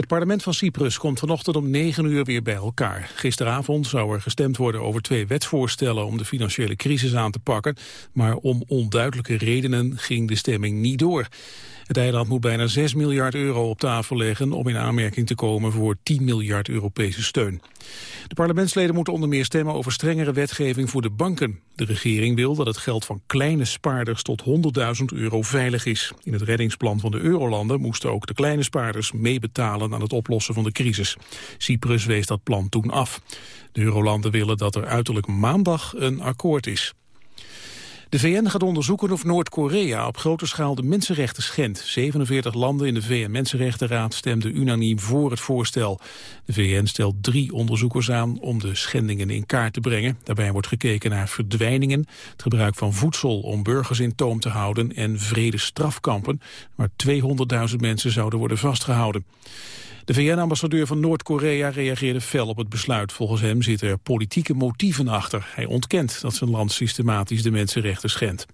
Het parlement van Cyprus komt vanochtend om negen uur weer bij elkaar. Gisteravond zou er gestemd worden over twee wetsvoorstellen om de financiële crisis aan te pakken. Maar om onduidelijke redenen ging de stemming niet door. Het eiland moet bijna 6 miljard euro op tafel leggen om in aanmerking te komen voor 10 miljard Europese steun. De parlementsleden moeten onder meer stemmen over strengere wetgeving voor de banken. De regering wil dat het geld van kleine spaarders tot 100.000 euro veilig is. In het reddingsplan van de eurolanden moesten ook de kleine spaarders meebetalen aan het oplossen van de crisis. Cyprus wees dat plan toen af. De eurolanden willen dat er uiterlijk maandag een akkoord is. De VN gaat onderzoeken of Noord-Korea op grote schaal de mensenrechten schendt. 47 landen in de VN-Mensenrechtenraad stemden unaniem voor het voorstel. De VN stelt drie onderzoekers aan om de schendingen in kaart te brengen. Daarbij wordt gekeken naar verdwijningen, het gebruik van voedsel om burgers in toom te houden en vredestrafkampen, waar 200.000 mensen zouden worden vastgehouden. De VN-ambassadeur van Noord-Korea reageerde fel op het besluit. Volgens hem zitten er politieke motieven achter. Hij ontkent dat zijn land systematisch de mensenrechten schendt.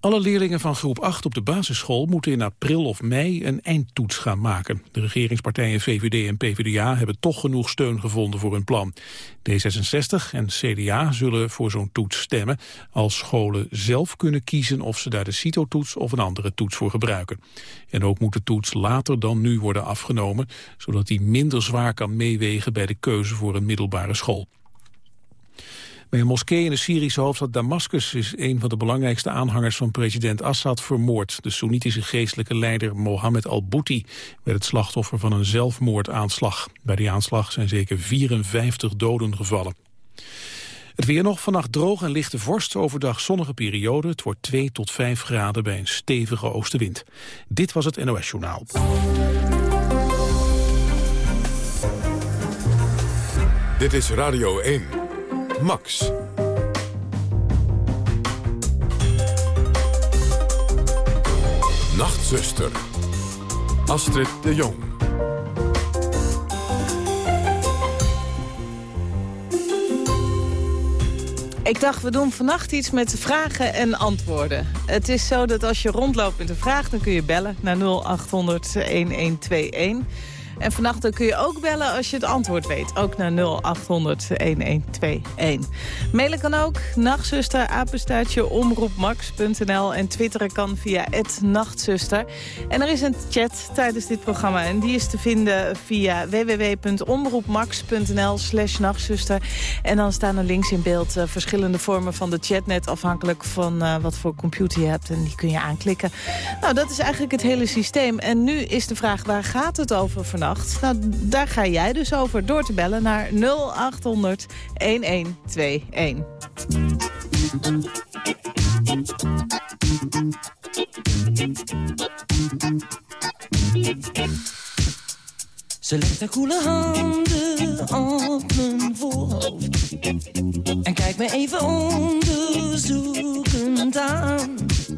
Alle leerlingen van groep 8 op de basisschool moeten in april of mei een eindtoets gaan maken. De regeringspartijen VVD en PvdA hebben toch genoeg steun gevonden voor hun plan. D66 en CDA zullen voor zo'n toets stemmen als scholen zelf kunnen kiezen of ze daar de CITO-toets of een andere toets voor gebruiken. En ook moet de toets later dan nu worden afgenomen, zodat die minder zwaar kan meewegen bij de keuze voor een middelbare school. Bij een moskee in de Syrische hoofdstad Damascus is een van de belangrijkste aanhangers van president Assad vermoord. De Soenitische geestelijke leider Mohammed al-Bouti werd het slachtoffer van een zelfmoordaanslag. Bij die aanslag zijn zeker 54 doden gevallen. Het weer nog, vannacht droog en lichte vorst, overdag zonnige periode. Het wordt 2 tot 5 graden bij een stevige oostenwind. Dit was het NOS Journaal. Dit is Radio 1. Max. Nachtzuster. Astrid de Jong. Ik dacht, we doen vannacht iets met vragen en antwoorden. Het is zo dat als je rondloopt met een vraag, dan kun je bellen naar 0800 1121. En vannacht kun je ook bellen als je het antwoord weet. Ook naar 0800-1121. Mailen kan ook. Nachtzuster, omroepmax.nl. En twitteren kan via nachtzuster. En er is een chat tijdens dit programma. En die is te vinden via www.omroepmax.nl nachtzuster. En dan staan er links in beeld uh, verschillende vormen van de chatnet... afhankelijk van uh, wat voor computer je hebt. En die kun je aanklikken. Nou, dat is eigenlijk het hele systeem. En nu is de vraag, waar gaat het over vannacht? Nou, daar ga jij dus over door te bellen naar 0800 1121. Ze legt haar koele handen op mijn voorhoofd En kijkt me even onderzoekend aan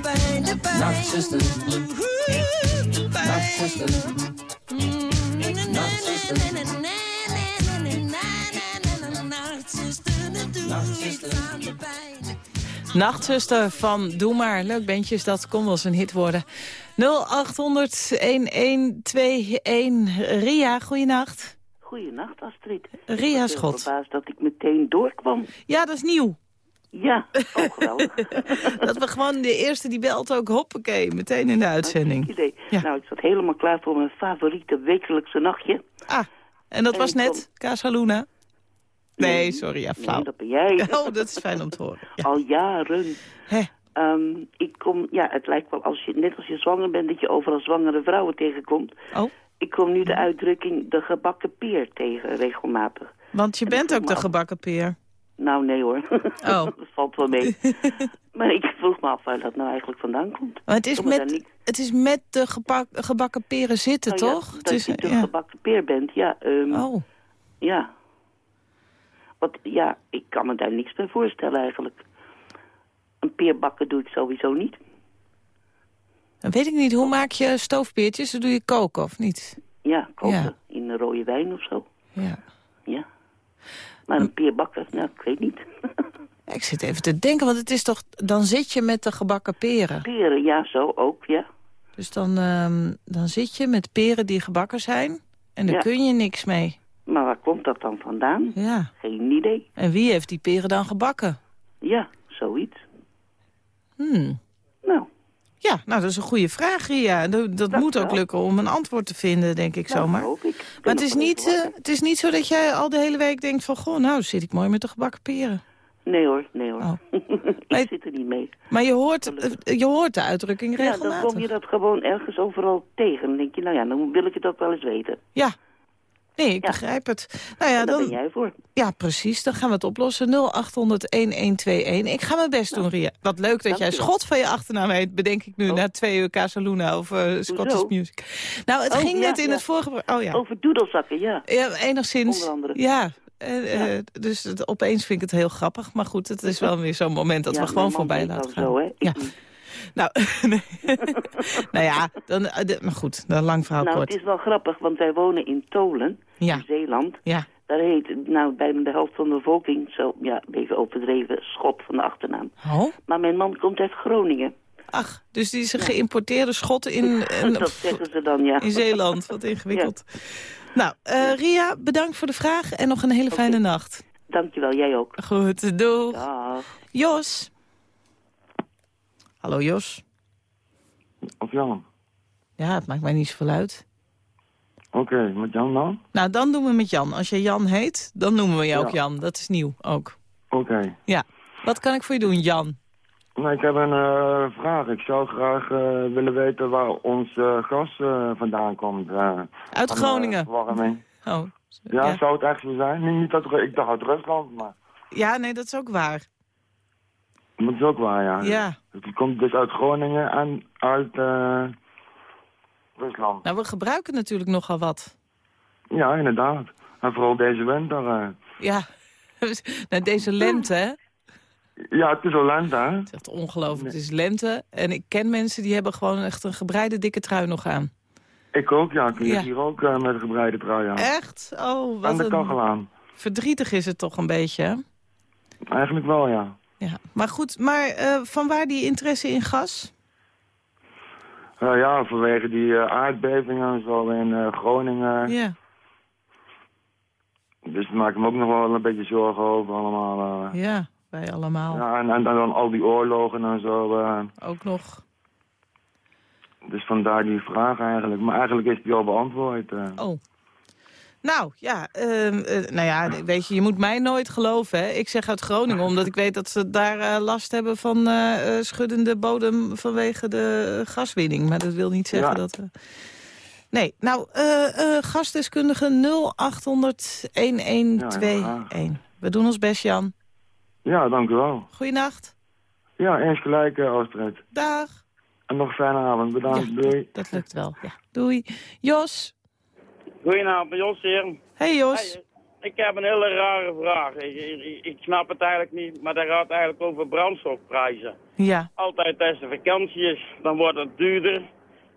pijn, de pijn. Nachtzuster, Nachtzuster, Nachtzuster van Doe Maar. Leuk bandje is dat. Kon wel eens een hit worden. 0800-1121. Ria, goeienacht. Goeienacht, Astrid. Ria Ik Schot. ben verbaasd dat ik meteen doorkwam. Ja, dat is nieuw. Ja, oh geweldig. Dat we gewoon de eerste die belt ook hoppakee. Meteen in de uitzending. Idee. Ja. Nou, ik zat helemaal klaar voor mijn favoriete wekelijkse nachtje. Ah, en dat En was ik net Casa Luna? Nee, sorry, ja, flauw. Nee, dat ben jij. Oh, dat is fijn om te horen. Ja. Al jaren. Hè. Ehm, ik kom, ja, het lijkt wel als je, net als je zwanger bent, dat je overal zwangere vrouwen tegenkomt. Oh, Ik kom nu de uitdrukking de gebakken peer tegen regelmatig. want je bent ook de af- gebakken peer. Nou, nee hoor. Oh. dat valt wel mee. maar ik vroeg me af waar dat nou eigenlijk vandaan komt. Maar het is, met, niet- het is met de gebak, gebakken peren zitten, Nou ja, toch? dat het is, je de ja. gebakken peer bent, ja. ehm, Oh, Ja. Want ja, ik kan me daar niks bij voorstellen eigenlijk. Een peer bakken doe ik sowieso niet. dan weet ik niet. Hoe maak je stoofpeertjes? Dan doe je koken, of niet? Ja, koken Ja. in een rode wijn of zo. Ja. Ja. Maar een peer bakken, nou, ik weet niet. Ik zit even te denken, want het is toch... Dan zit je met de gebakken peren. Peren, ja, zo ook, ja. Dus dan, ehm, dan zit je met peren die gebakken zijn. En daar Ja. kun je niks mee. Maar waar komt dat dan vandaan? Ja. Geen idee. En wie heeft die peren dan gebakken? Ja, zoiets. Hmm. Nou, Ja, nou, dat is een goede vraag, Ria. Dat, dat moet ook lukken om een antwoord te vinden, denk ik nou, zomaar. hoop ik. Maar het is, niet, eh, het is niet zo dat jij al de hele week denkt van... goh, nou zit ik mooi met de gebakken peren. Nee hoor, nee hoor. Oh. ik zit er niet mee. Maar je hoort, eh, je hoort de uitdrukking Ja, dan regelmatig. kom je dat gewoon ergens overal tegen. Dan denk je, nou ja, dan wil ik het ook wel eens weten. Ja. Nee, ik Ja. begrijp het. Nou ja, daar ben dan, jij voor. ja, precies. Dan gaan we het oplossen. 0800-1121. Ik ga mijn best doen, Ria. Wat leuk dat jij schot van je achternaam heet, bedenk ik nu, Oh. na twee uur Casaluna of eh, Scottish Hoezo? Music. Nou, het Oh, ging ja, net in ja. het vorige... Oh ja. Over doedelzakken, ja. Ja, enigszins. Onder andere. Ja. eh, eh, dus het, opeens vind ik het heel grappig. Maar goed, het is wel weer zo'n moment dat Ja, we gewoon voorbij laten gaan. Zo, hè? Ik Ja. Nou, nou ja, dan, eh, maar goed, dan lang verhaal Nou, kort. het is wel grappig, want wij wonen in Tolen, Ja. in Zeeland. Ja, Daar heet nou, bijna de helft van de bevolking, zo ja, even overdreven, schot van de achternaam. oh, Maar mijn man komt uit Groningen. ach, dus die is een geïmporteerde schot in, in, dat zeggen ze dan, ja. in Zeeland. Wat ingewikkeld. Nou, eh, Ria, bedankt voor de vraag en nog een hele fijne nacht. Dankjewel, jij ook. Goed, doeg. Dag. Jos. Hallo Jos. Of Jan? Ja, het maakt mij niet zoveel uit. Oké, met Jan dan? Nou, dan doen we met Jan. Als je Jan heet, dan noemen we je ook Ja. Jan. Dat is nieuw ook. Oké. Ja. Wat kan ik voor je doen, Jan? Nou, ik heb een eh, vraag. Ik zou graag eh, willen weten waar ons eh, gas vandaan komt. Uit Groningen. verwarming. Oh. Ja, Ja. zou het echt zo zijn? Nee, niet Ru- ik dacht uit Rusland, maar ja, nee, dat is ook waar. Dat is ook waar, ja. Ja. Het komt dus uit Groningen en uit eh, Rusland. Nou, we gebruiken natuurlijk nogal wat. Ja, inderdaad. En vooral deze winter. eh. Ja. nou, deze lente, hè? Ja, het is al lente, hè? Het is echt ongelooflijk. Het is lente. En ik ken mensen die hebben gewoon echt een gebreide dikke trui nog aan. Ik ook, ja. Ik Ja. hier ook eh, met een gebreide trui aan. Echt? Oh, wat de kachel een... aan. Verdrietig is het toch een beetje, hè? Eigenlijk wel, ja. Ja. Maar goed, maar eh, van waar die interesse in gas? Eh, ja, vanwege die eh, aardbevingen en zo in Groningen. Ja. Dus daar maak ik me ook nog wel een beetje zorgen over allemaal. Ja, wij allemaal. Ja, en, en dan al die oorlogen en zo. Ook nog. dus vandaar die vraag eigenlijk. Maar eigenlijk is die al beantwoord. Oh. Nou, ja, ehm, eh, nou ja, weet je, je moet mij nooit geloven. Hè? Ik zeg uit Groningen, omdat ik weet dat ze daar eh, last hebben van eh, schuddende bodem vanwege de gaswinning. Maar dat wil niet zeggen Ja. dat we... Nee, nou, gastdeskundige 0800 1121. We doen ons best, Jan. Ja, dank u wel. Goeienacht. Ja, eens gelijk, Astrid. Dag. En nog een fijne avond. Bedankt. Ja, Doei. Dat lukt wel. Ja. Doei. Jos. Goedenavond, Jos hier. Hey Jos. Hey, ik heb een hele rare vraag. Ik, ik, ik snap het eigenlijk niet, maar dat gaat eigenlijk over brandstofprijzen. Ja. Altijd als de vakantie is, dan wordt het duurder.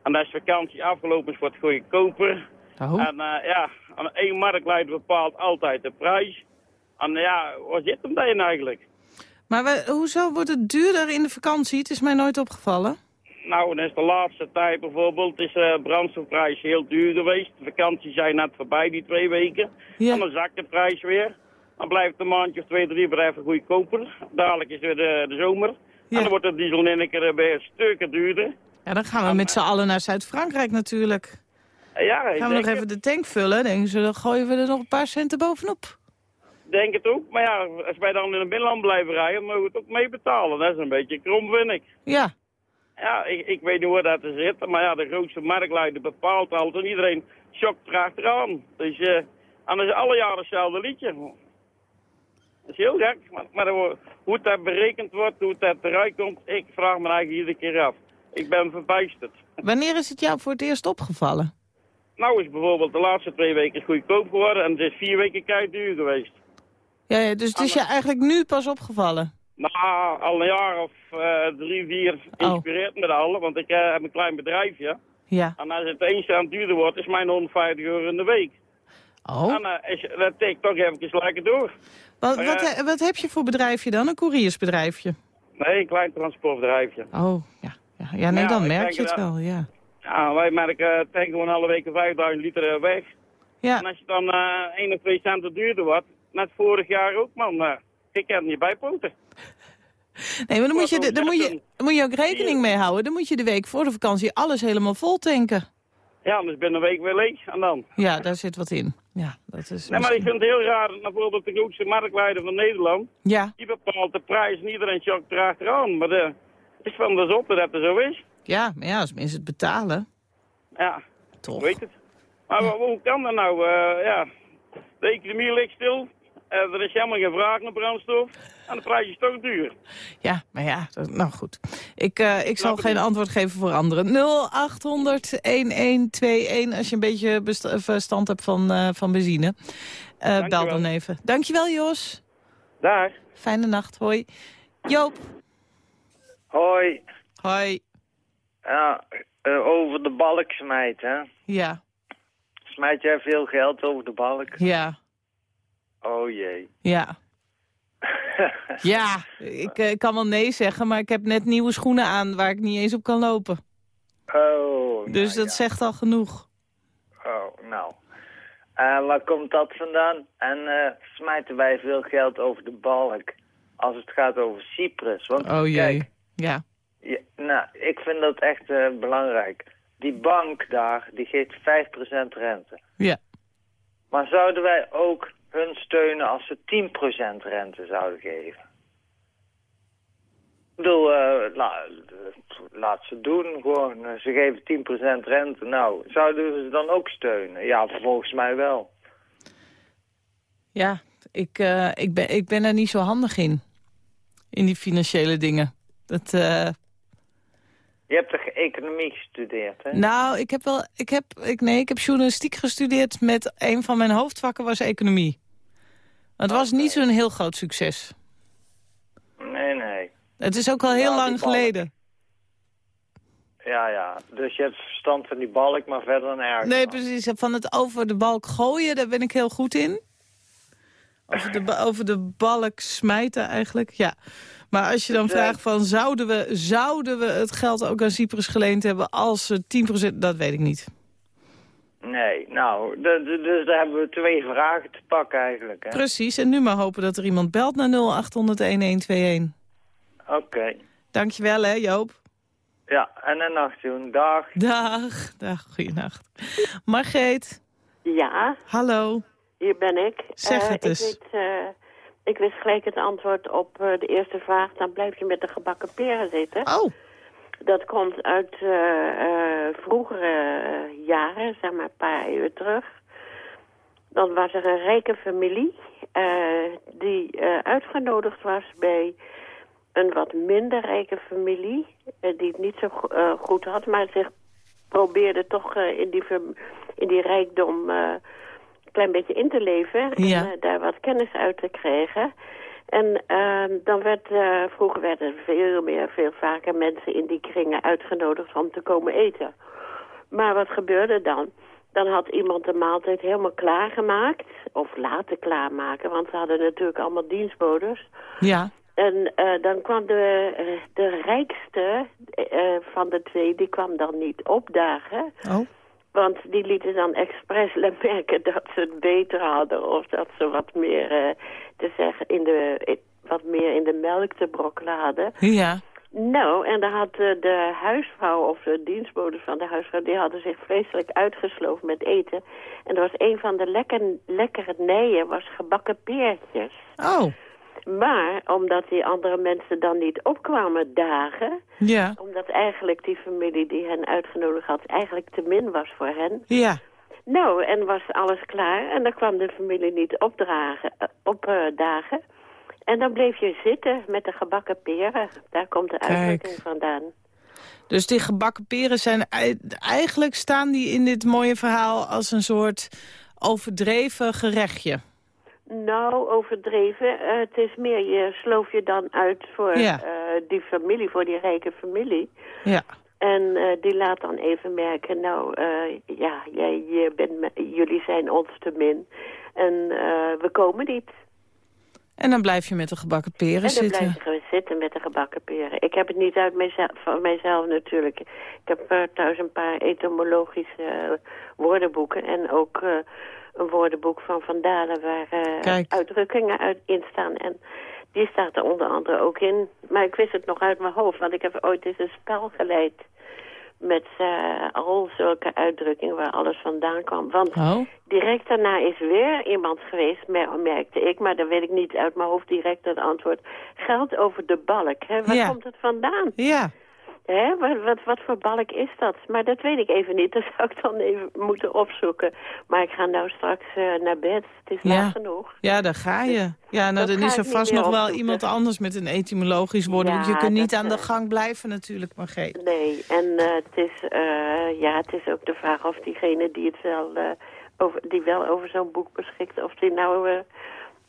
En als de vakantie afgelopen is, wordt het goedkoper. Oh. En eh, ja, aan één marktleider bepaalt altijd de prijs. En ja, waar zit hem dan eigenlijk? Maar we, hoezo wordt het duurder in de vakantie? Het is mij nooit opgevallen. Nou, dan is de laatste tijd bijvoorbeeld, is de brandstofprijs heel duur geweest. De vakantie zijn net voorbij, die twee weken. Ja. En dan zakt de prijs weer. Dan blijft een maandje of twee, drie blijven goedkoper. Dadelijk is weer de, de zomer. Ja. En dan wordt de diesel in een keer weer stukken duurder. Ja, dan gaan we met z'n allen naar Zuid-Frankrijk natuurlijk. Ja, ik Gaan we nog even de tank vullen, denken ze, dan gooien we er nog een paar centen bovenop. denk het ook. Maar ja, als wij dan in het binnenland blijven rijden, mogen we het ook mee betalen. Dat is een beetje krom, vind ik. Ja, Ja, ik, ik weet niet hoe dat er zit. Maar ja, de grootste marktleider bepaalt altijd. En iedereen schokt erachteraan. Dus, en dat is alle jaren hetzelfde liedje. Dat is heel gek. Maar, hoe dat berekend wordt, hoe dat eruit komt, ik vraag me eigenlijk iedere keer af. Ik ben verbijsterd. wanneer is het jou voor het eerst opgevallen? Nou is bijvoorbeeld de laatste twee weken goedkoop geworden en het is vier weken kei duur geweest. Ja, ja dus het is je eigenlijk nu pas opgevallen? Nou, al een jaar of eh, drie, vier inspireert me dat al, want ik eh, heb een klein bedrijfje. Ja. En als het één cent duurder wordt, is mijn 150 euro in de week. Oh, En uh, is, dat toch even lekker door. wat, maar wat, wat heb je voor bedrijfje dan? Een couriersbedrijfje? Nee, een klein transportbedrijfje. Oh, ja. Ja, ja nee, Ja, dan merk je het dat- wel, ja. Ja, wij merken tanken gewoon alle weken 5000 liter weg. Ja, En als je dan 1 of 2 centen duurder wordt, net vorig jaar ook, man, ik kan niet bijpoten. nee, maar dan moet, je, dan, moet je, dan moet je ook rekening mee houden. Dan moet je de week voor de vakantie alles helemaal vol tanken. Ja, anders binnen een week weer leeg. En dan. Ja, daar zit wat in. Ja, dat is Nee, maar ik vind het heel raar, dat bijvoorbeeld de grootste marktleider van Nederland, Ja, die bepaalt de prijs en iedereen chokt erachteraan. Maar de, het is van de zotte dat het zo is. ja, maar ja, als mensen het betalen, Ja, toch? weet het. Maar hoe kan dat nou? Eh, ja, de economie ligt stil. Eh, er is helemaal geen vraag naar brandstof. En de prijs is toch duur. Ja, maar ja, dat- nou goed. Ik, eh, ik zal Nou, geen bedoel- antwoord geven voor anderen. 0800-1121 als je een beetje best- verstand hebt van, eh, van benzine. Eh bel dan even. Dankjewel, Jos. Daar. Fijne nacht, hoi. Joop. Hoi. Hoi. Ja, eh, over de balk smijt, hè? Ja, Smijt jij veel geld over de balk? ja, Oh jee. ja. Ja, ik, eh, ik kan wel nee zeggen, maar ik heb net nieuwe schoenen aan waar ik niet eens op kan lopen. Oh, Dus nou dat ja. zegt al genoeg. Oh, nou. Eh, waar komt dat vandaan? En eh, smijten wij veel geld over de balk als het gaat over Cyprus? Want Oh jee. kijk, Ja. ja, nou, ik vind dat echt belangrijk. Die bank daar, die geeft 5% rente. Ja. Maar zouden wij ook hun steunen als ze 10% rente zouden geven? Ik bedoel, la- laat ze doen gewoon. Eh, Ze geven 10% rente. Nou, zouden we ze dan ook steunen? Ja, volgens mij wel. Ja, ik, ik, ben, ik ben er niet zo handig in. In die financiële dingen. Dat, eh, Je hebt toch economie gestudeerd, hè? nou, ik heb wel, ik heb, ik, nee, ik heb journalistiek gestudeerd met een van mijn hoofdvakken was economie. Het was niet zo'n heel groot succes. Nee, nee. Het is ook al heel Ja, lang geleden. Ja, ja. Dus je hebt verstand van die balk, maar verder dan erg. Nee, precies. Van het over de balk gooien, daar ben ik heel goed in. Over de, over de balk smijten eigenlijk, ja. Maar als je dan vraagt van zouden we, zouden we het geld ook aan Cyprus geleend hebben als ze 10%, dat weet ik niet. Nee, nou, dus daar hebben we twee vragen te pakken eigenlijk, hè. Precies, en nu maar hopen dat er iemand belt naar 0800-1121. Oké. Dankjewel hè Joop. Ja, en een nacht doen. Dag. Dag, dag, goeienacht. Margreet, Ja, hallo. hier ben ik. Zeg Eh, het eens. Ik, weet, eh, ik wist gelijk het antwoord op eh, de eerste vraag. Dan blijf je met de gebakken peren zitten. Oh, Dat komt uit eh, vroegere jaren, zeg maar een paar eeuwen terug. Dan was er een rijke familie die uitgenodigd was bij een wat minder rijke familie. die het niet zo go- goed had, maar zich probeerde toch in, die in die rijkdom klein beetje in te leven. Ja. En eh, daar wat kennis uit te krijgen. En ehm, dan werd, eh, vroeger werden veel meer, veel vaker mensen in die kringen uitgenodigd om te komen eten. Maar wat gebeurde dan? Dan had iemand de maaltijd helemaal klaargemaakt. Of laten klaarmaken, want ze hadden natuurlijk allemaal dienstbodes. ja. En eh, dan kwam de, de rijkste van de twee, die kwam dan niet opdagen. Oh, Want die lieten dan expres merken dat ze het beter hadden. Of dat ze wat meer, eh, te zeggen, in de, wat meer in de melk te brokkelen hadden. ja. Nou, en dan had eh, de huisvrouw of de dienstbode van de huisvrouw... die hadden zich vreselijk uitgesloofd met eten. En er was een van de lekker, lekkere nijen was gebakken peertjes. Oh, Maar omdat die andere mensen dan niet opkwamen dagen... ja. omdat eigenlijk die familie die hen uitgenodigd had... eigenlijk te min was voor hen... Ja. Nou, en was alles klaar. En dan kwam de familie niet opdragen, eh, opdagen. En dan bleef je zitten met de gebakken peren. Daar komt de Kijk. uitdrukking vandaan. Dus die gebakken peren zijn... ei- Eigenlijk staan die in dit mooie verhaal als een soort overdreven gerechtje. Nou, overdreven. Eh, het is meer, je sloof je dan uit voor Ja. eh, die familie, voor die rijke familie. Ja. En eh, die laat dan even merken, nou, ja, jij, je bent me- jullie zijn ons te min. En eh, we komen niet. En dan blijf je met de gebakken peren En dan zitten. blijf je zitten met de gebakken peren. Ik heb het niet uit mijzelf, van mijzelf natuurlijk. Ik heb thuis een paar etymologische woordenboeken. En ook een woordenboek van Van Dalen waar eh, uitdrukkingen uit, in staan. En die staat er onder andere ook in. Maar ik wist het nog uit mijn hoofd, want ik heb ooit eens een spel geleid. Met eh, al zulke uitdrukkingen waar alles vandaan kwam. Want Oh, Direct daarna is weer iemand geweest, mer- merkte ik, maar dan weet ik niet uit mijn hoofd direct het antwoord. Geld over de balk, hè? waar Ja. komt het vandaan? ja. Hè? Wat, wat, wat voor balk is dat? Maar dat weet ik even niet, dat zou ik dan even moeten opzoeken. Maar ik ga nou straks eh, naar bed, het is Ja. laat genoeg. Ja, daar ga je. Ja, nou, Dat dan is er vast nog wel iemand anders met een etymologisch woordenboek. Ja, je kunt niet dat, aan de eh, gang blijven natuurlijk, Margreet. Nee, en eh, het, is, eh, ja, het is ook de vraag of diegene die het wel, over, die wel over zo'n boek beschikt, of die nou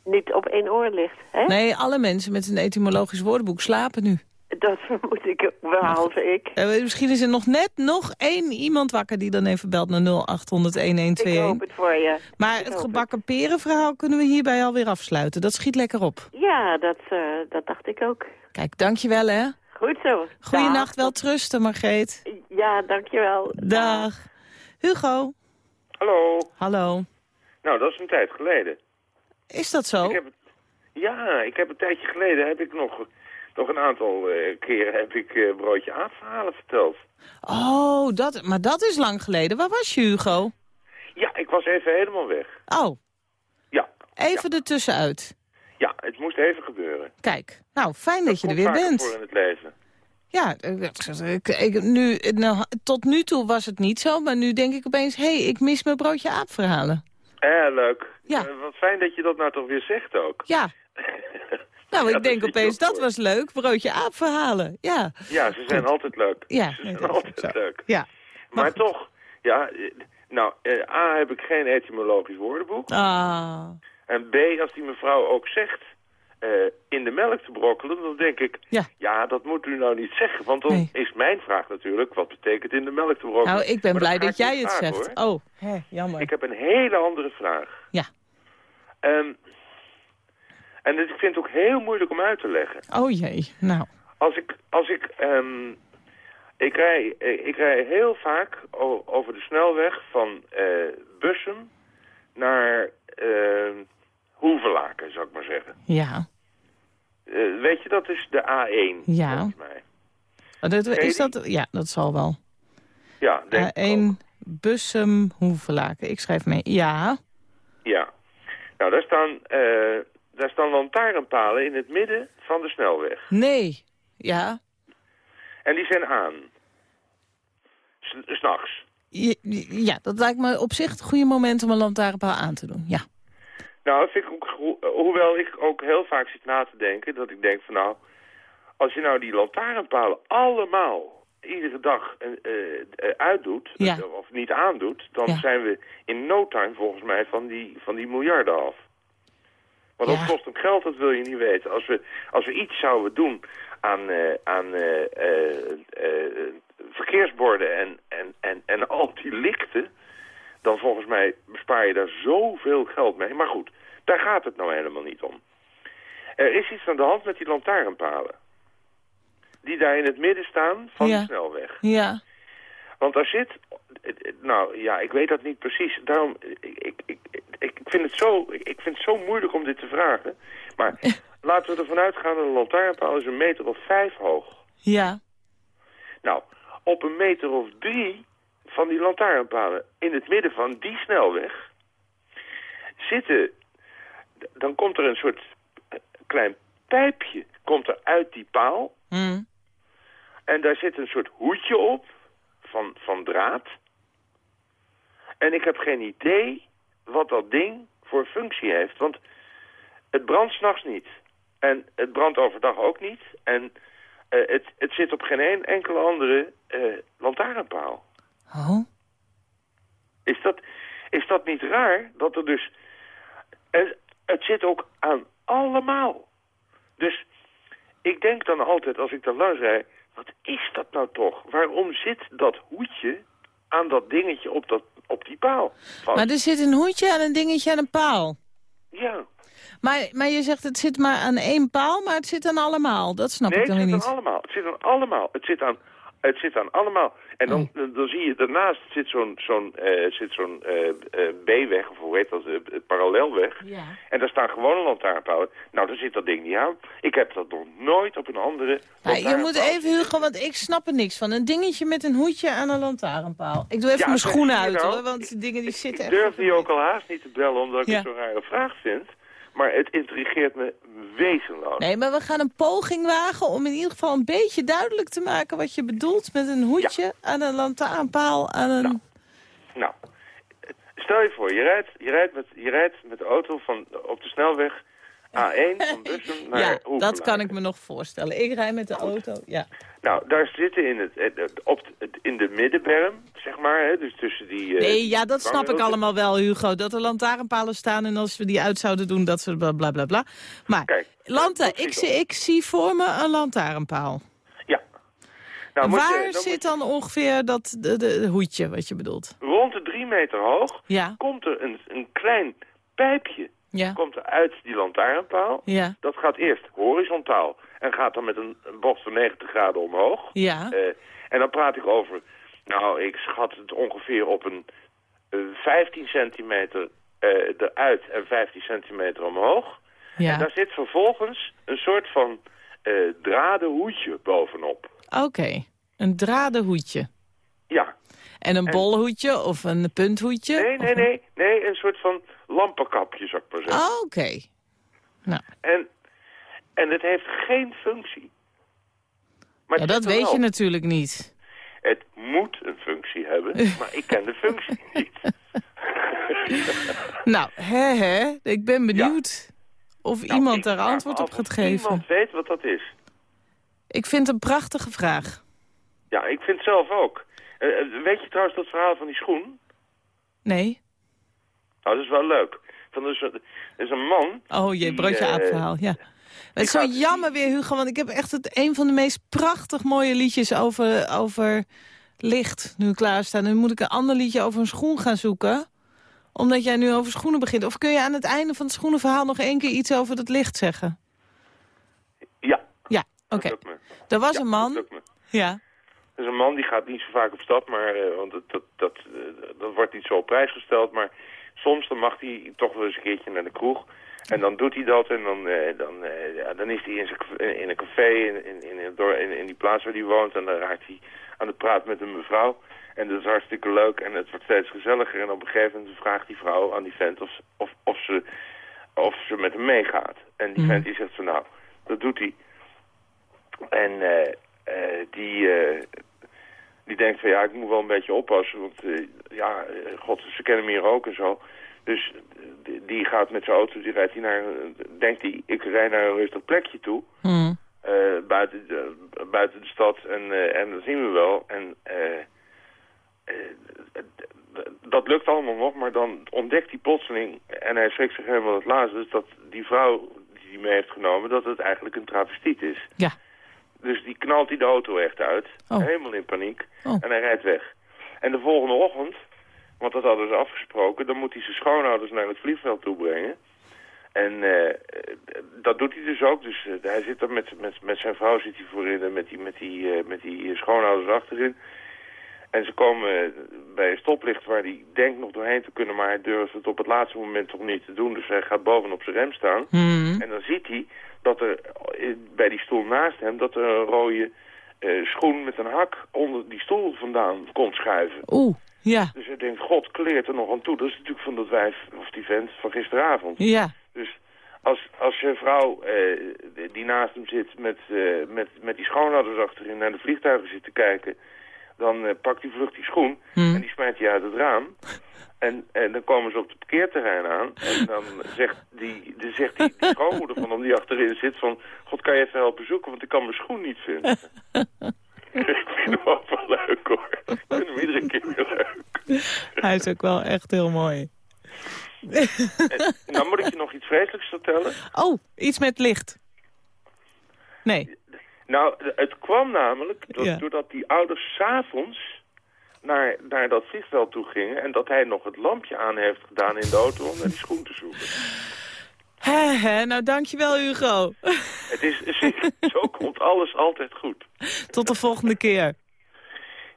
niet op één oor ligt. Hè? Nee, alle mensen met een etymologisch woordenboek slapen nu. Dat vermoed ik behalve ik. Eh, misschien is er nog net nog één iemand wakker die dan even belt naar 0800 Ik 1121. hoop het voor je. Maar Ik het gebakken peren verhaal kunnen we hierbij alweer afsluiten. Dat schiet lekker op. Ja, dat, eh, dat dacht ik ook. Kijk, dankjewel hè. Goed zo. Goeienacht, wel trusten Margreet. Ja, dankjewel. Dag. Hugo. Hallo. Hallo. Nou, dat is een tijd geleden. Is dat zo? Ik heb het, ja, ik heb een tijdje geleden heb ik nog, nog een aantal eh, keren heb ik eh, broodje aapverhalen verteld. Oh, dat, maar dat is lang geleden. Waar was je, Hugo? Ja, ik was even helemaal weg. Oh, Ja, even ertussenuit. ja, het moest even gebeuren. Kijk, nou, fijn dat je er weer bent. voor in het leven. Ja, eh, ik, ik, nu, nou, tot nu toe was het niet zo, maar nu denk ik opeens... hé, hey, ik mis mijn broodje aapverhalen. Eh, leuk. Ja. Wat fijn dat je dat nou toch weer zegt ook. Ja, nou, ik denk opeens, dat was leuk, broodje aapverhalen. Ja, Ja, ze zijn altijd leuk. Ja, ze zijn altijd zo. leuk. ja. Maar, toch, ja, nou, eh, A heb ik geen etymologisch woordenboek. Ah, En B, als die mevrouw ook zegt eh, in de melk te brokkelen, dan denk ik... Ja. dat moet u nou niet zeggen. Want dan Nee. is mijn vraag natuurlijk, wat betekent in de melk te brokkelen? Nou, ik ben blij dat jij het vragen, zegt. hoor. Oh, hè, jammer. Ik heb een hele andere vraag. Ja. Ehm, en dus ik vind het ook heel moeilijk om uit te leggen. Oh jee, nou. Als ik, als ik, ehm, ik rij, eh, ik rij heel vaak over de snelweg van eh Bussum naar eh Hoevelaken, zou ik maar zeggen. Ja, Eh, weet je, dat is de A1, ja. volgens mij. Oh, dat, is dat, ja, dat zal wel. Ja, denk ik ook. A1 Bussum Hoevelaken. Ik schrijf mee. Ja. Ja. Nou, daar staan, daar staan lantaarnpalen in het midden van de snelweg. Nee. Ja. En die zijn aan. S- S'nachts. Ja, dat lijkt me op zich het goede moment om een lantaarnpaal aan te doen. Ja. Nou, dat vind ik ook, ho- hoewel ik ook heel vaak zit na te denken, dat ik denk van nou, als je nou die lantaarnpalen allemaal iedere dag eh, eh, uitdoet, Ja. of niet aandoet, dan Ja. zijn we in no time volgens mij van die, van die miljarden af. Want dat Ja. kost ook geld, dat wil je niet weten. Als we, als we iets zouden doen aan, eh, aan eh, eh, verkeersborden en, en, en, en al die lichten, dan volgens mij bespaar je daar zoveel geld mee. Maar goed, daar gaat het nou helemaal niet om. Er is iets aan de hand met die lantaarnpalen. Die daar in het midden staan van Ja. de snelweg. Ja. Want daar zit... Nou ja, ik weet dat niet precies. Daarom, ik, ik, ik, ik vind het zo, ik vind het zo moeilijk om dit te vragen. Maar laten we ervan uitgaan dat een lantaarnpaal is een meter of vijf hoog. Ja. Nou, op een meter of drie van die lantaarnpalen in het midden van die snelweg zitten... Dan komt er een soort klein pijpje komt er uit die paal. Hm. En daar zit een soort hoedje op van, van draad. En ik heb geen idee wat dat ding voor functie heeft. Want het brandt s'nachts niet. En het brandt overdag ook niet. En eh, het, het zit op geen een enkele andere eh, lantaarnpaal. Oh. Is dat, is dat niet raar dat er dus... Het, het zit ook aan allemaal. Dus ik denk dan altijd als ik dan langs rijd... Wat is dat nou toch? Waarom zit dat hoedje aan dat dingetje op, dat, op die paal? Maar er zit een hoedje aan een dingetje aan een paal. ja. Maar, maar je zegt het zit maar aan één paal, maar het zit aan allemaal. Dat snap nee, ik dan het weer zit niet. aan allemaal. Het zit aan allemaal. Het zit aan, het zit aan allemaal. En dan, dan, zie je daarnaast zit zo'n zo'n eh, zit zo'n eh, eh, B-weg, of hoe heet dat, parallelweg. Ja. En daar staan gewone lantaarnpalen. Nou, daar zit dat ding niet aan. Ik heb dat nog nooit op een andere Ja, je moet even, Hugo, want ik snap er niks van. Een dingetje met een hoedje aan een lantaarnpaal. Ik doe even Ja, mijn schoenen uit, nou? hoor, want die dingen die zitten Ik echt... durf die ook al haast niet te bellen, omdat ik het zo'n rare vraag vind. Maar het intrigeert me wezenloos. Nee, maar we gaan een poging wagen om in ieder geval een beetje duidelijk te maken... wat je bedoelt met een hoedje aan een lantaarnpaal, aan een... Nou. Nou, stel je voor, je rijdt, je rijdt, met, je rijdt met de auto van, op de snelweg A1 van Bussum naar ja, dat kan ik me nog voorstellen. Ik rij met de auto, ja. Nou, daar zitten in, het, eh, op, het- in de middenberm, zeg maar, hè, dus tussen die... eh, Nee, ja, dat snap ik allemaal wel, Hugo. Dat er lantaarnpalen staan en als we die uit zouden doen, dat ze bla bla bla. bla. Maar, Kijk, Lanta, ik zie ik zie voor me een lantaarnpaal. Ja. Nou, je- Waar dan zit dan ongeveer dat de, de, hoedje, wat je bedoelt? Rond de drie meter hoog Ja, komt er een, een klein pijpje ja, komt uit die lantaarnpaal. ja, Dat gaat eerst horizontaal en gaat dan met een, een bocht van 90 graden omhoog. ja. Eh, en dan praat ik over, nou, ik schat het ongeveer op een eh, 15 centimeter eh, eruit en 15 centimeter omhoog. En ja. daar zit vervolgens een soort van eh draden hoedje bovenop. Oké, een draden hoedje. Ja, En een En- bolhoedje of een punthoedje? nee, nee, nee, nee, een soort van lampenkapje, zou ik maar zeggen. Ah, Oké. Nou, En, en het heeft geen functie. Maar ja, dat weet je natuurlijk niet. Het moet een functie hebben, maar ik ken de functie niet. Nou, hè, hè. Ik ben benieuwd of Nou, iemand daar antwoord op gaat geven. Iemand weet wat dat is. Ik vind het een prachtige vraag. Ja, ik vind het zelf ook. Eh, eh, weet je trouwens dat verhaal van die schoen? Nee? Nou, dat is wel leuk. Van, dus, er is een man... Oh jee, die, broodje eh, ja. Het is zo jammer weer, Hugo, want ik heb echt het, een van de meest prachtig mooie liedjes over, over licht nu klaarstaan. Nu moet ik een ander liedje over een schoen gaan zoeken, omdat jij nu over schoenen begint. Of kun je aan het einde van het schoenenverhaal nog één keer iets over dat licht zeggen? Ja, Ja, oké. me. Er was Ja, een man, ja, Er is een man die gaat niet zo vaak op stap, maar, eh, want dat, dat, dat, dat wordt niet zo op prijs gesteld. Maar soms dan mag hij toch wel eens een keertje naar de kroeg. En dan doet hij dat en dan, eh, dan, eh, ja, dan is hij in, zijn, in een café in, in, in, in, in, die plaats waar hij woont. En dan raakt hij aan de praat met een mevrouw. En dat is hartstikke leuk en het wordt steeds gezelliger. En op een gegeven moment vraagt die vrouw aan die vent of, of, of, ze, of ze met hem meegaat. En die Mhm. vent die zegt van nou, dat doet hij. En eh, die, die denkt van ja, ik moet wel een beetje oppassen. Want eh, ja, eh, god, ze kennen me hier ook en zo. Dus eh, die- gaat met zijn auto, die rijdt hij naar, denkt hij, ik rijd naar een rustig plekje toe. Hm. eh, buiten, de, buiten de stad en, en dat zien we wel. En dat lukt allemaal nog, maar dan ontdekt hij plotseling, en hij schrikt zich helemaal het laatste, dus dat die vrouw die hij mee heeft genomen, dat het eigenlijk een travestiet is. Ja. Dus die knalt hij de auto echt uit, Oh. helemaal in paniek, Oh. en hij rijdt weg. En de volgende ochtend, want dat hadden ze afgesproken, dan moet hij zijn schoonouders naar het vliegveld toe brengen. En eh, dat doet hij dus ook. Dus eh, hij zit er met, met, met zijn vrouw zit hij voorin en met die, met die, eh, met die schoonouders achterin. En ze komen bij een stoplicht waar hij denkt nog doorheen te kunnen, maar hij durft het op het laatste moment toch niet te doen. Dus hij gaat bovenop zijn rem staan. Hm. En dan ziet hij dat er bij die stoel naast hem, dat er een rode eh, schoen met een hak onder die stoel vandaan komt schuiven. Oeh, ja, Dus hij denkt, god, kleert er nog aan toe. Dat is natuurlijk van dat wijf, of die vent van gisteravond. ja. Dus als, als je vrouw eh, die naast hem zit met, eh, met, met die schoonouders achterin naar de vliegtuigen zit te kijken, dan eh, pakt hij vlug die schoen Hm. en die smijt hij uit het raam. En, en dan komen ze op het parkeerterrein aan en dan zegt die, dan zegt die, die schoonmoeder van hem die achterin zit van, god kan je even helpen zoeken, want ik kan mijn schoen niet vinden. ik vind hem ook wel leuk hoor. Ik vind hem iedere keer weer leuk. Hij is ook wel echt heel mooi. En dan moet ik je nog iets vreselijks vertellen. Oh, iets met licht. Nee. Nou, het kwam namelijk Ja. doordat die ouders s'avonds naar, naar dat vliegveld toe gingen... en dat hij nog het lampje aan heeft gedaan in de auto om naar die schoen te zoeken. Hè, hè, nou dankjewel Hugo. Het is, zo komt alles altijd goed. Tot de volgende keer.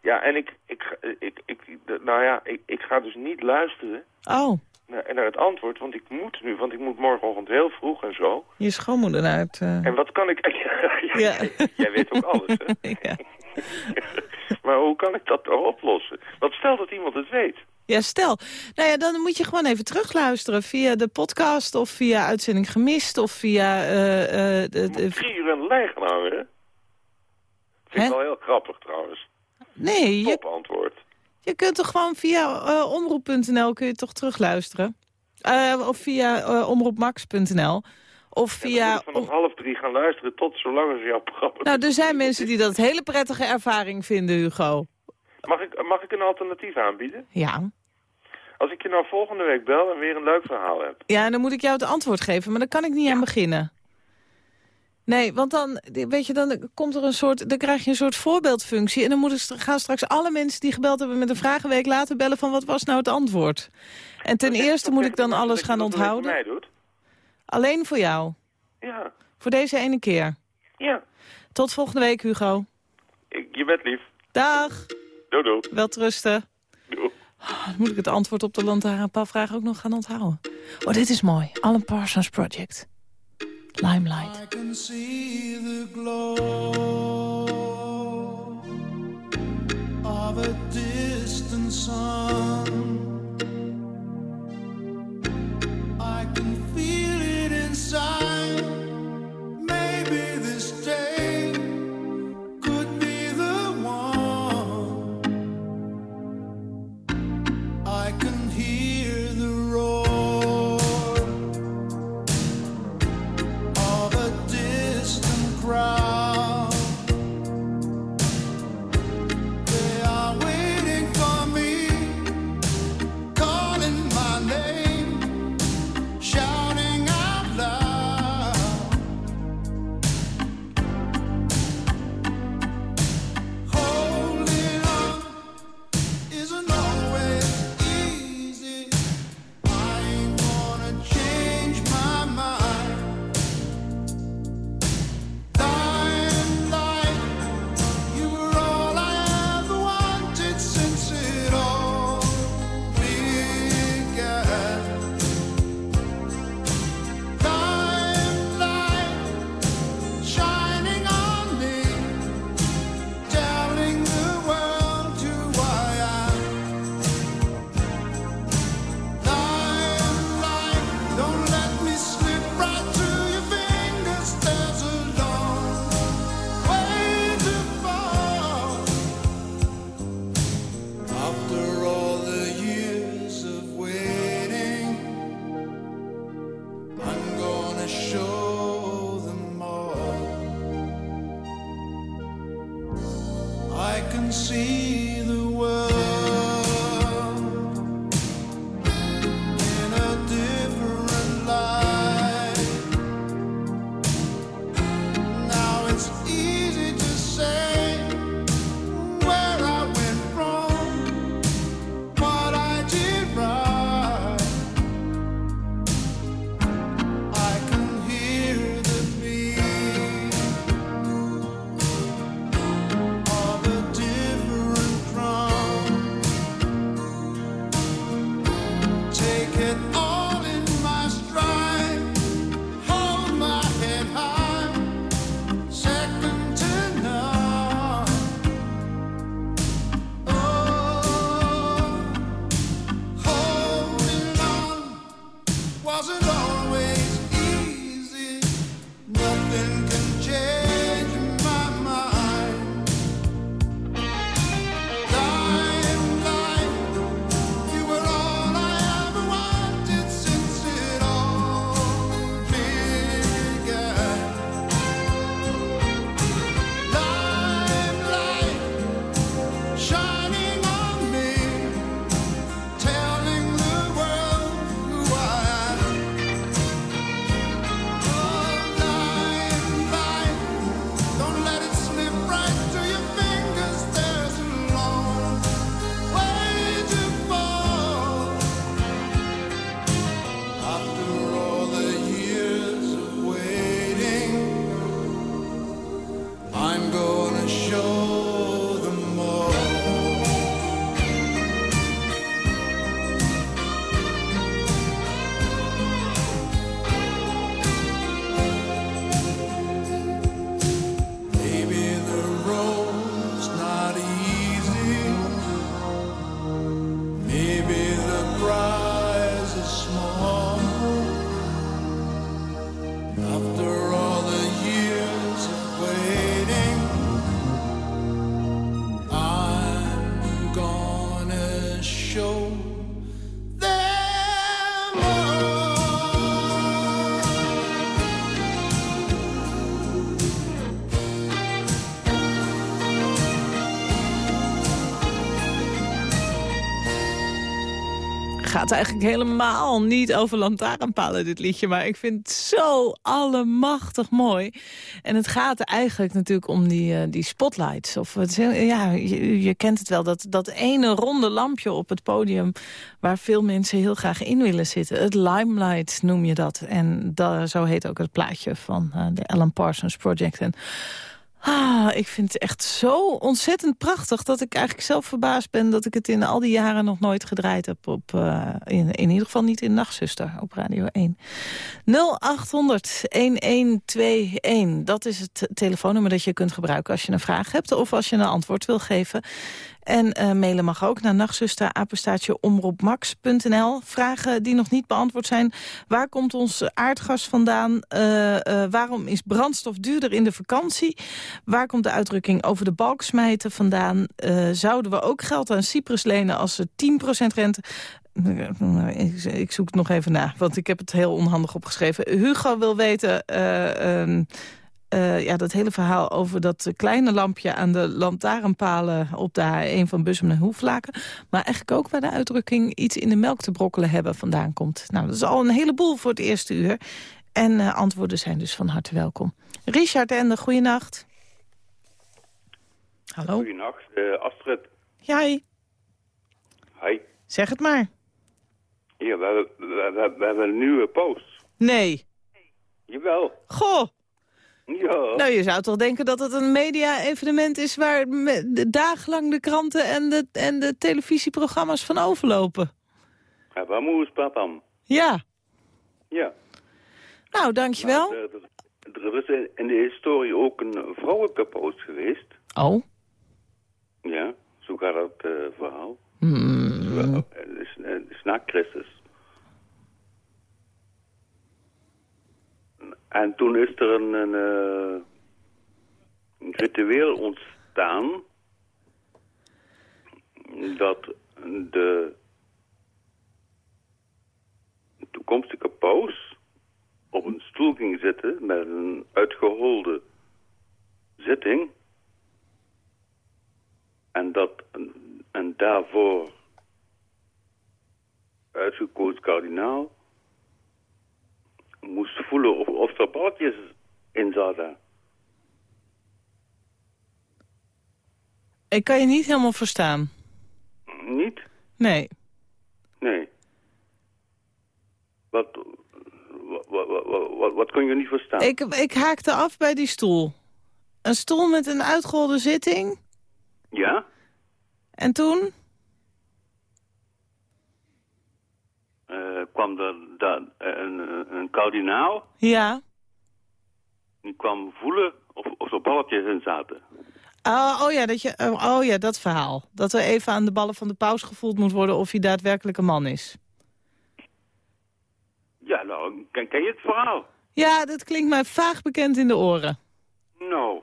Ja, en ik, ik, ik, ik, nou ja, ik, ik ga dus niet luisteren Oh, naar, naar het antwoord, want ik moet nu, want ik moet morgenochtend heel vroeg en zo. je schoonmoeder uit. eh, En wat kan ik... Ja, Ja. jij, weet ook alles, hè? ja. maar hoe kan ik dat nou oplossen? Want stel dat iemand het weet. ja, stel. Nou ja, dan moet je gewoon even terugluisteren via de podcast of via Uitzending Gemist of via... eh, eh, de, Drie uur aan de lijn gaan hangen, hè? Vind ik wel heel grappig trouwens. Nee, je, Top antwoord. Je kunt toch gewoon via eh, omroep.nl kun je toch terugluisteren? Eh, of via eh, omroepmax.nl. Of Ja, via... ik vanaf half drie gaan luisteren tot zolang als jouw programma... Nou, er zijn mensen die dat een hele prettige ervaring vinden, Hugo. Mag ik, mag ik een alternatief aanbieden? Ja. Als ik je nou volgende week bel en weer een leuk verhaal heb. Ja, dan moet ik jou het antwoord geven, maar daar kan ik niet aan beginnen. Nee, want dan, weet je, dan komt er een soort, dan krijg je een soort voorbeeldfunctie. En dan moeten, gaan straks alle mensen die gebeld hebben met een vragenweek later bellen van wat was nou het antwoord. En ten eerste moet ik dan alles gaan onthouden. mij doet? Alleen voor jou. Ja, Voor deze ene keer. ja. Tot volgende week, Hugo. Ik, je bent lief. Dag. Doei doei. Welterusten. Doei. Oh, dan moet ik het antwoord op de lantaarnpaalvraag ook nog gaan onthouden. Oh, dit is mooi. Alan Parsons Project. Limelight. I can see the glow of a distant sun. I can feel it inside. Gaat eigenlijk helemaal niet over lantaarnpalen, dit liedje. Maar ik vind het zo allemachtig mooi. En het gaat eigenlijk natuurlijk om die, eh, die spotlights. Of het, ja, je, kent het wel, dat, dat ene ronde lampje op het podium... waar veel mensen heel graag in willen zitten. Het limelight noem je dat. En da, zo heet ook het plaatje van eh, de Alan Parsons Project. En Ah, ik vind het echt zo ontzettend prachtig... dat ik eigenlijk zelf verbaasd ben dat ik het in al die jaren nog nooit gedraaid heb. Op, eh, in, in ieder geval niet in Nachtzuster op Radio 1. 0800-1121, dat is het telefoonnummer dat je kunt gebruiken... als je een vraag hebt of als je een antwoord wil geven. En eh, mailen mag ook naar nachtzuster, apenstaatje omroepmax.nl. Vragen die nog niet beantwoord zijn. Waar komt ons aardgas vandaan? Eh, eh, waarom is brandstof duurder in de vakantie? Waar komt de uitdrukking over de balk smijten vandaan? Zouden we ook geld aan Cyprus lenen als ze 10% rente... Ik, zoek het nog even na, want ik heb het heel onhandig opgeschreven. Hugo wil weten... eh, eh, ja, dat hele verhaal over dat kleine lampje aan de lantaarnpalen op de A1 van Bussum en Hoeflaken. Maar eigenlijk ook waar de uitdrukking iets in de melk te brokkelen hebben vandaan komt. Nou, dat is al een heleboel voor het eerste uur. En eh, antwoorden zijn dus van harte welkom. Richard Ende, goeienacht. Hallo? Goedenacht, eh, Astrid. Jij, Hi. zeg het maar. Ja, we, hebben- we, we- we hebben een nieuwe post. Nee. Jawel. Goh. Ja. Nou, je zou toch denken dat het een media-evenement is... waar dagenlang de kranten en de, en de televisieprogramma's van overlopen. Moest papam? Ja. Ja. Nou, dankjewel. Maar, eh, er is in- de historie ook een vrouwelijke post geweest. Oh. Ja, zo gaat het eh, verhaal. Hmm. Eh, na Christus. En toen is er een, een, eh, een ritueel ontstaan dat de toekomstige paus op een stoel ging zitten met een uitgeholde zitting. En, dat, en daarvoor uitgekozen kardinaal moest voelen of, of er balletjes in zaten. Ik kan je niet helemaal verstaan. Niet? Nee. Nee. Wat, wat, wat, wat, wat, wat kon je niet verstaan? Ik, ik haakte af bij die stoel. Een stoel met een uitgeholde zitting. Ja? En toen? Eh, kwam er daar een, een kardinaal, Ja. die kwam voelen of, of er balletjes in zaten. Oh, oh, ja, dat je, oh, oh ja, dat verhaal. Dat er even aan de ballen van de paus gevoeld moet worden of hij daadwerkelijk een man is. Ja, nou, ken, ken je het verhaal? Ja, dat klinkt mij vaag bekend in de oren. Nou.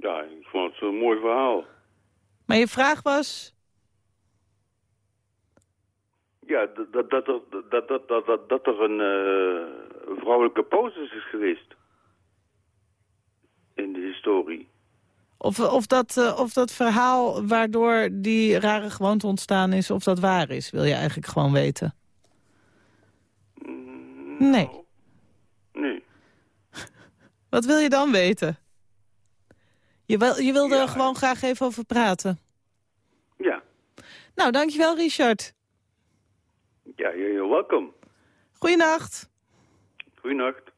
Ja, ik vond het een mooi verhaal. Maar je vraag was... Ja, dat, dat, er, dat, dat, dat, dat er een uh, vrouwelijke pauze is geweest. In de historie. Of, of, dat, uh, of dat verhaal waardoor die rare gewoonte ontstaan is, of dat waar is, wil je eigenlijk gewoon weten? Mm, nee. Nou, nee. Wat wil je dan weten? Je, je wilde er gewoon graag even over praten. Ja. Nou, dankjewel Richard. Ja, you're welkom. Goeienacht. Goeienacht.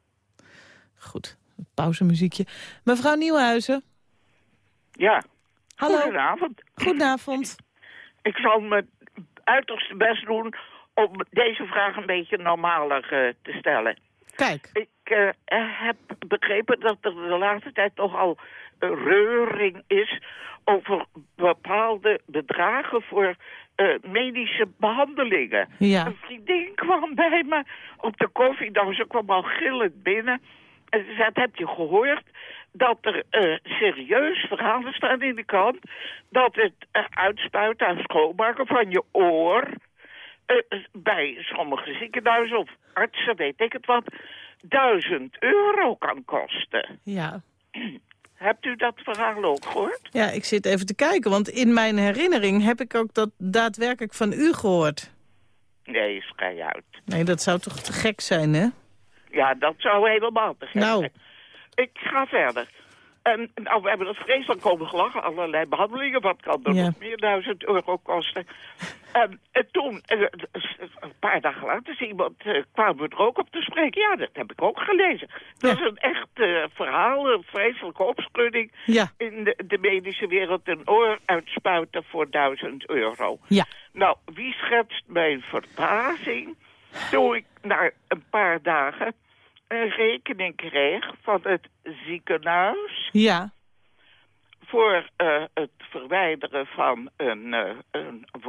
Goed, pauzemuziekje. Mevrouw Nieuwenhuizen. Ja. Hallo. Goedenavond. Goedenavond. Ik zal mijn uiterste best doen om deze vraag een beetje normaler eh, te stellen. Kijk. Ik eh, heb begrepen dat er de laatste tijd nogal eh, reuring is over bepaalde bedragen voor eh, medische behandelingen. Ja. Een vriendin kwam bij me op de koffie, nou, ze kwam al gillend binnen. En ze zei, heb je gehoord dat er eh, serieus verhalen staan in de krant... dat het eh, uitspuiten en schoonmaken van je oor... bij sommige ziekenhuizen of artsen, weet ik het wat... duizend euro kan kosten. Ja. Hebt u dat verhaal ook gehoord? Ja, ik zit even te kijken, want in mijn herinnering heb ik ook dat daadwerkelijk van u gehoord. Nee, schei uit. Nee, dat zou toch te gek zijn, hè? Ja, dat zou helemaal te gek Nou. zijn. Ik ga verder. En nou, we hebben er vreselijk komen gelachen. Allerlei behandelingen. Wat kan er Ja. nog meer duizend euro kosten? En, en toen, eh, een paar dagen later, is iemand, eh, kwamen we er ook op te spreken. Ja, dat heb ik ook gelezen. Dat is een echt eh, verhaal, een vreselijke opschudding... Ja. in de, de medische wereld een oor uitspuiten voor duizend euro. Ja. Nou, wie schetst mijn verbazing toen ik na een paar dagen een rekening kreeg van het ziekenhuis Ja. voor eh, het verwijderen van een, eh een eh,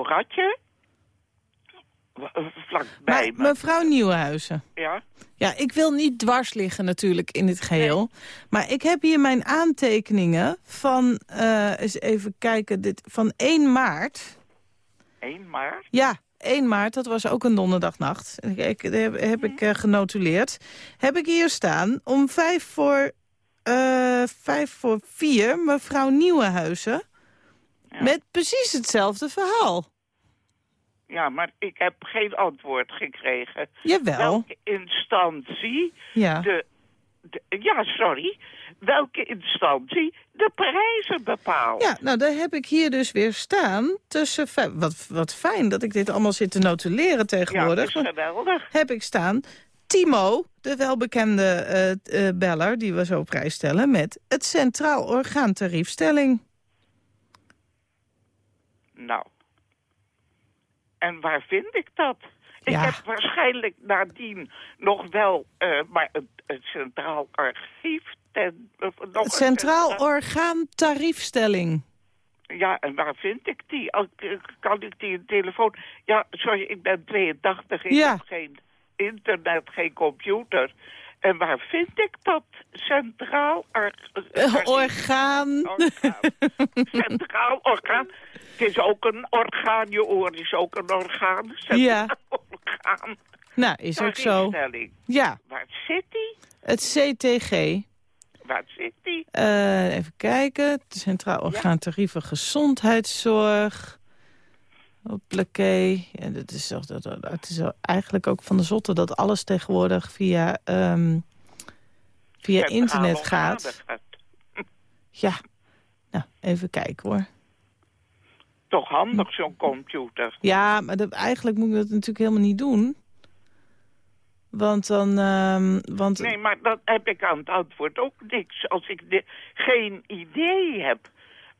Vlakbij Maar mevrouw Nieuwenhuizen. Ja? Ja, ik wil niet dwars liggen natuurlijk in het geheel. Maar ik heb hier mijn aantekeningen van, eens even kijken, dit, van 1 maart. 1 maart? Ja, 1 maart, dat was ook een donderdagnacht. Ik, heb, heb ik eh, genotuleerd. Heb ik hier staan om vijf voor, eh vijf voor vier, mevrouw Nieuwenhuizen. Met precies hetzelfde verhaal. Ja, maar ik heb geen antwoord gekregen. Jawel. Welke instantie Ja. de, de... Ja, sorry. Welke instantie de prijzen bepaalt. Ja, nou, daar heb ik hier dus weer staan. Tussen, wat, wat fijn dat ik dit allemaal zit te notuleren tegenwoordig. Ja, is geweldig. Heb ik staan Timo, de welbekende eh, eh, beller die we zo prijsstellen... met het Centraal Orgaan Tariefstelling. Nou. En waar vind ik dat? Ik heb waarschijnlijk nadien nog wel eh, maar het, het Centraal Archief... Ten, nog een Centraal Orgaan Tariefstelling. Ja, en waar vind ik die? Al- Kan ik die een telefoon... Ja, sorry, ik ben 82, ik Ja. heb geen internet, geen computer. En waar vind ik dat Centraal Ar- Eh, orgaan. Centraal orgaan. Het is ook een orgaan, je oor is ook een orgaan. Centraal Ja. Nou, is ook zo. Ja, Waar zit die? het CTG. Waar zit die? Eh, even kijken. Het Centraal Orgaan Tarieven Gezondheidszorg. Hoppakee. Ja, dat is, dat, dat, het is eigenlijk ook van de zotte dat alles tegenwoordig via, ehm, via internet orgaan gaat. Ja. Nou, even kijken hoor. Toch handig, zo'n computer. Ja, maar dat, eigenlijk moet ik dat natuurlijk helemaal niet doen. Want dan... ehm, want, Nee, maar dat heb ik aan het antwoord ook niks. Als ik de, geen idee heb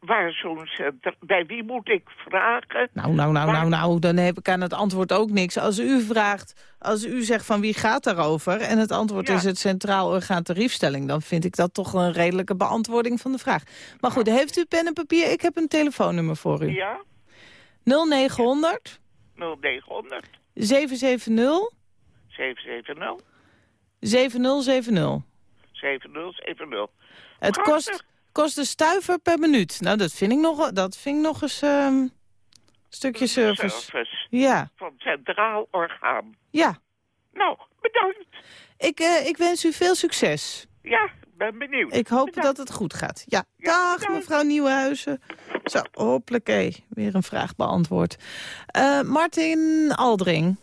waar zo'n centra... Bij wie moet ik vragen? Nou, nou, nou, nou, nou, dan heb ik aan het antwoord ook niks. Als u vraagt, als u zegt van wie gaat daarover... en het antwoord Ja. is het Centraal Orgaan Tariefstelling... dan vind ik dat toch een redelijke beantwoording van de vraag. Maar goed, heeft u pen en papier? Ik heb een telefoonnummer voor u. Ja, 0900 0900 770 770 7070. 7070. Het kost, kost een stuiver per minuut. Nou, dat vind ik nog, dat vind ik nog eens ehm, een stukje service. Service Ja, van Centraal Orgaan. ja. Nou, bedankt. Ik, eh, ik wens u veel succes. Ja, ik ben benieuwd. Ik hoop dat het goed gaat. Ja, dag mevrouw Nieuwenhuizen. Zo, hoppakee. Weer een vraag beantwoord. Eh, Martin Aldring.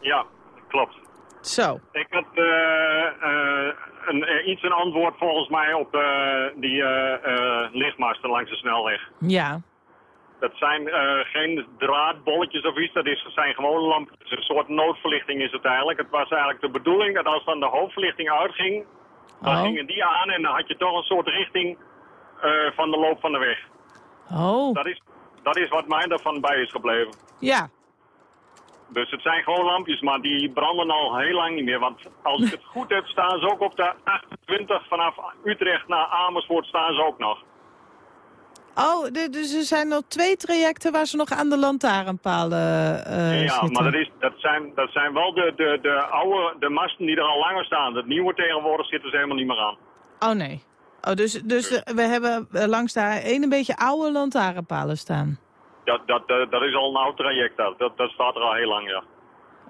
Ja, klopt. Zo. Ik had eh, eh, een, eh, iets een antwoord volgens mij op die lichtmasten langs de snelweg. Ja. Dat zijn geen draadbolletjes of iets, dat is, zijn gewoon is een soort noodverlichting is het eigenlijk. Het was eigenlijk de bedoeling dat als dan de hoofdverlichting uitging, dan Oh. gingen die aan en dan had je toch een soort richting van de loop van de weg. Oh. Dat is, dat is wat mij daarvan bij is gebleven. Ja. Dus het zijn gewoon lampjes, maar die branden al heel lang niet meer. Want als ik het goed heb, staan ze ook op de 28 vanaf Utrecht naar Amersfoort staan ze ook nog. Oh, dus er zijn nog twee trajecten waar ze nog aan de lantaarnpalen eh ja, zitten. maar dat, is, dat, zijn, dat zijn wel de, de, de oude de masten die er al langer staan. Het nieuwe tegenwoordig zitten ze helemaal niet meer aan. Oh nee. Oh, dus dus we hebben eh, langs daar één een beetje oude lantaarnpalen staan. Dat, dat, dat, dat is al een oud traject, dat, dat, dat staat er al heel lang, ja.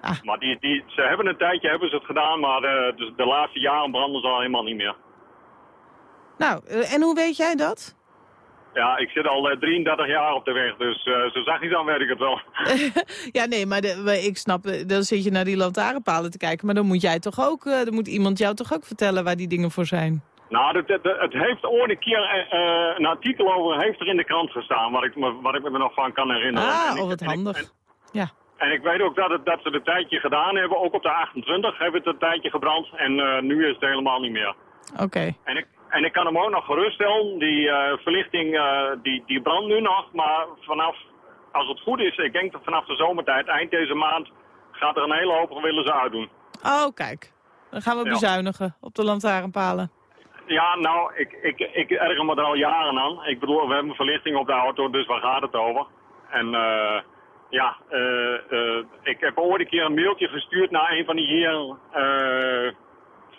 Ah. Maar die, die, ze hebben een tijdje hebben ze het gedaan, maar de, de, de laatste jaren branden ze al helemaal niet meer. Nou, eh, en hoe weet jij dat? Ja, ik zit al eh, 33 jaar op de weg, dus eh, zo zag je dan weet ik het wel. ja, nee, maar de, ik snap, eh, dan zit je naar die lantaarnpalen te kijken. Maar dan moet jij toch ook, eh, dan moet iemand jou toch ook vertellen waar die dingen voor zijn. Nou, het, het, het heeft ooit een keer eh, eh, een artikel over heeft er in de krant gestaan, wat ik me, wat ik me nog van kan herinneren. En Ah, ik- oh wat en ik- handig. Ja. En ik weet ook dat, het, dat ze het een tijdje gedaan hebben, ook op de 28 hebben het een tijdje gebrand en eh, nu is het helemaal niet meer. Oké. En ik, en ik kan hem ook nog geruststellen, die verlichting die, die brandt nu nog, maar vanaf, als het goed is, ik denk dat vanaf de zomertijd, eind deze maand, gaat er een hele hoop willen ze uitdoen. Oh, kijk. Dan gaan we Ja. bezuinigen op de lantaarnpalen. Ja, nou, ik, ik, ik erger me er al jaren aan. Ik bedoel, we hebben verlichting op de auto, dus waar gaat het over? En eh, ja, eh, eh, ik heb ooit een keer een mailtje gestuurd naar een van die heren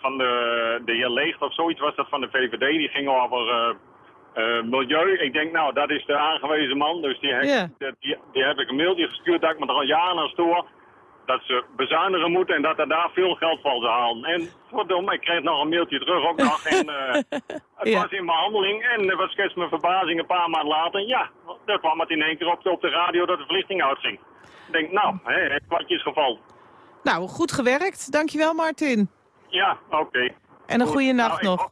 van de, de heer Leegt of zoiets was dat van de VVD. Die ging over milieu. Ik denk, nou, dat is de aangewezen man. Dus die, heb- die, die heb ik een mailtje gestuurd dat ik me er al jaren aan stoor. Dat ze bezuinigen moeten en dat er daar veel geld van ze halen. En verdomme, ik kreeg nog een mailtje terug ook nog. En eh, het Ja. was in behandeling en was skets mijn verbazing een paar maanden later. Ja, daar kwam het in één keer op de, op de radio dat de verlichting uitging. Ik denk, nou, hè, het kwartje is gevallen. Nou, goed gewerkt. Dankjewel, Martin. Ja, oké. En een Goed. goede nacht Nou, ik- nog.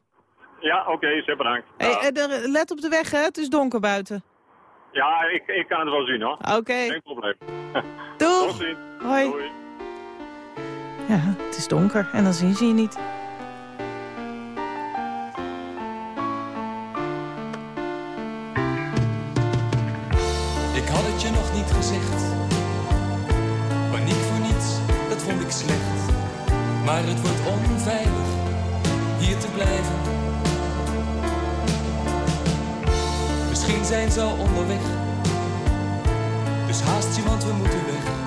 Ja, oké, zeer bedankt. Hey, eh, let op de weg, hè? Het is donker buiten. Ja, ik, ik kan het wel zien hoor. Oké. Geen probleem. Doeg. Tot ziens. Hoi. Doei. Ja, het is donker en dan zien ze je niet. Ik had het je nog niet gezegd. Paniek voor niets, dat vond ik slecht. Maar het wordt onveilig hier te blijven. Misschien zijn ze al onderweg. Dus haast je, want we moeten weg.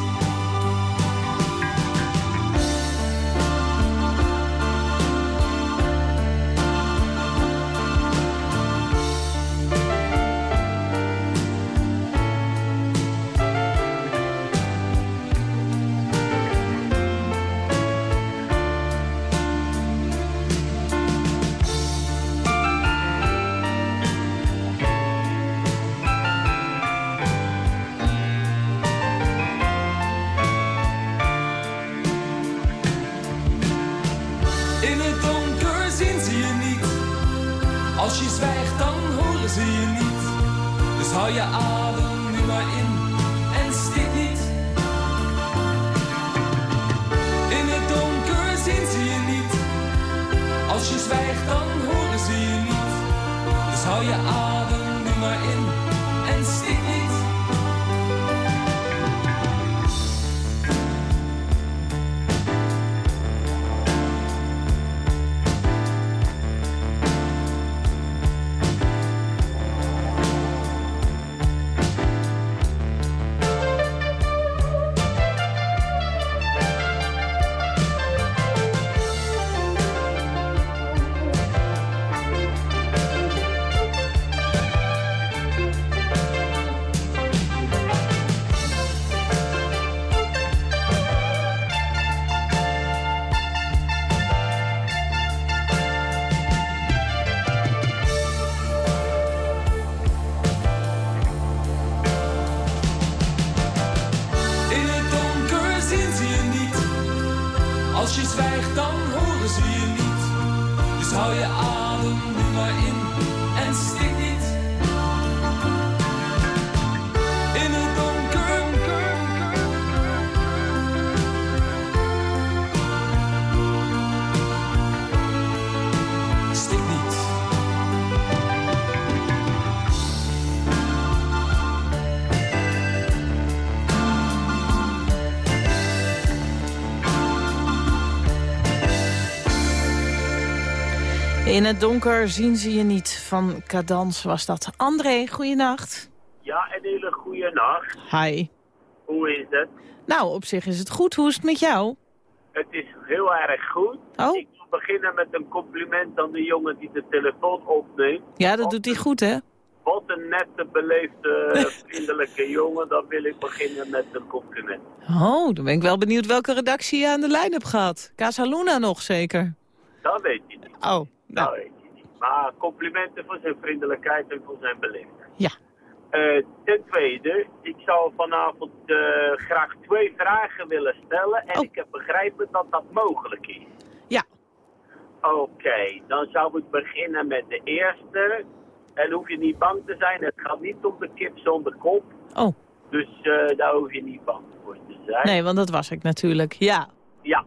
Dus hou In het donker zien ze je niet. Van Cadans was dat. André, goeienacht. Ja, een hele goede nacht. Hi. Hoe is het? Nou, op zich is het goed. Hoe is het met jou? Het is heel erg goed. Oh. Ik wil beginnen met een compliment aan de jongen die de telefoon opneemt. Ja, dat doet hij goed, hè? Wat een nette, beleefde, vriendelijke jongen. Dan wil ik beginnen met een compliment. Oh, dan ben ik wel benieuwd welke redactie je aan de lijn hebt gehad. Casa Luna nog zeker? Dat weet je niet. Oh, Dat weet je niet. Maar complimenten voor zijn vriendelijkheid en voor zijn beleefdheid. Ja. Eh, ten tweede, ik zou vanavond eh, graag twee vragen willen stellen. En ik heb begrepen dat dat mogelijk is. Ja. Oké, dan zou ik beginnen met de eerste. En hoef je niet bang te zijn, het gaat niet om de kip zonder kop. Oh. Dus eh, daar hoef je niet bang voor te zijn. Nee, want dat was ik natuurlijk. Ja. Ja,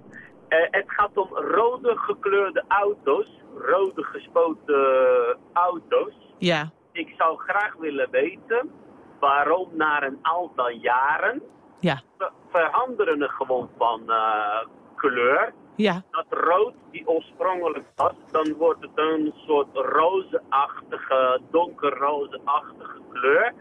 het gaat om rode gekleurde auto's, rode gespoten auto's. Ja. Ik zou graag willen weten waarom na een aantal jaren Ja. ver- veranderen er gewoon van eh, kleur. Ja. Dat rood die oorspronkelijk was, dan wordt het een soort rozeachtige, donkerrozeachtige kleur.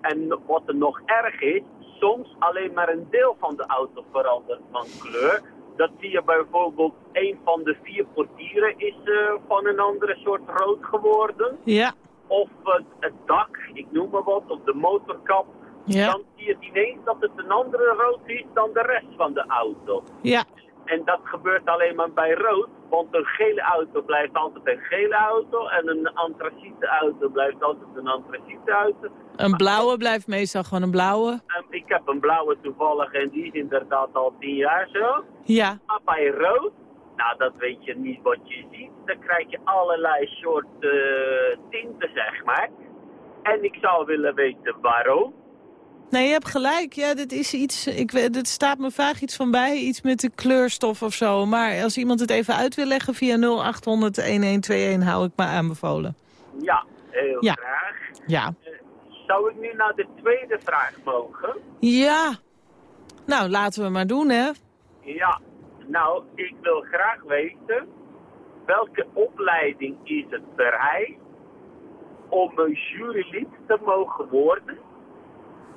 En wat er nog erg is, soms alleen maar een deel van de auto verandert van kleur. Dat zie je bijvoorbeeld, een van de vier portieren is eh, van een andere soort rood geworden. Ja. of het, het dak, ik noem maar wat, of de motorkap, Ja. dan zie je ineens dat het een andere rood is dan de rest van de auto. Ja. En dat gebeurt alleen maar bij rood, want een gele auto blijft altijd een gele auto en een antraciete auto blijft altijd een antraciete auto. Een blauwe blijft meestal gewoon een blauwe. Ehm, ik heb een blauwe toevallig en die is inderdaad al tien jaar zo. Ja. Maar bij rood, nou dat weet je niet wat je ziet. Dan krijg je allerlei soorten eh, tinten, zeg maar. En ik zou willen weten waarom. Nee, je hebt gelijk. Ja, dit is iets. Ik, dit staat me vaag iets van bij. Iets met de kleurstof of zo. Maar als iemand het even uit wil leggen via 0800 1121 hou ik me aanbevolen. Ja, heel Ja. graag. Ja. Zou ik nu naar de tweede vraag mogen? Ja. Nou, laten we maar doen, hè. Ja, nou, ik wil graag weten welke opleiding is het vereist om een jurylid te mogen worden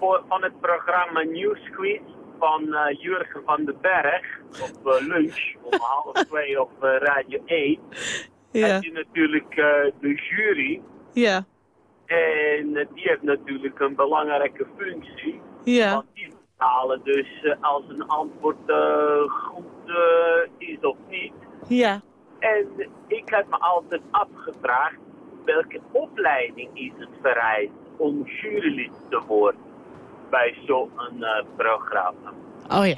voor, van het programma Nieuwsquiz van eh, Jurgen van den Berg op eh, lunch om half twee op eh, Radio 1. Ja. Heb je natuurlijk de jury Ja. en die heeft natuurlijk een belangrijke functie. Ja. Want die bepalen dus als een antwoord goed is of niet. Ja. En ik heb me altijd afgevraagd, welke opleiding is het vereist om jurylid te worden bij zo'n eh, programma? Oh ja.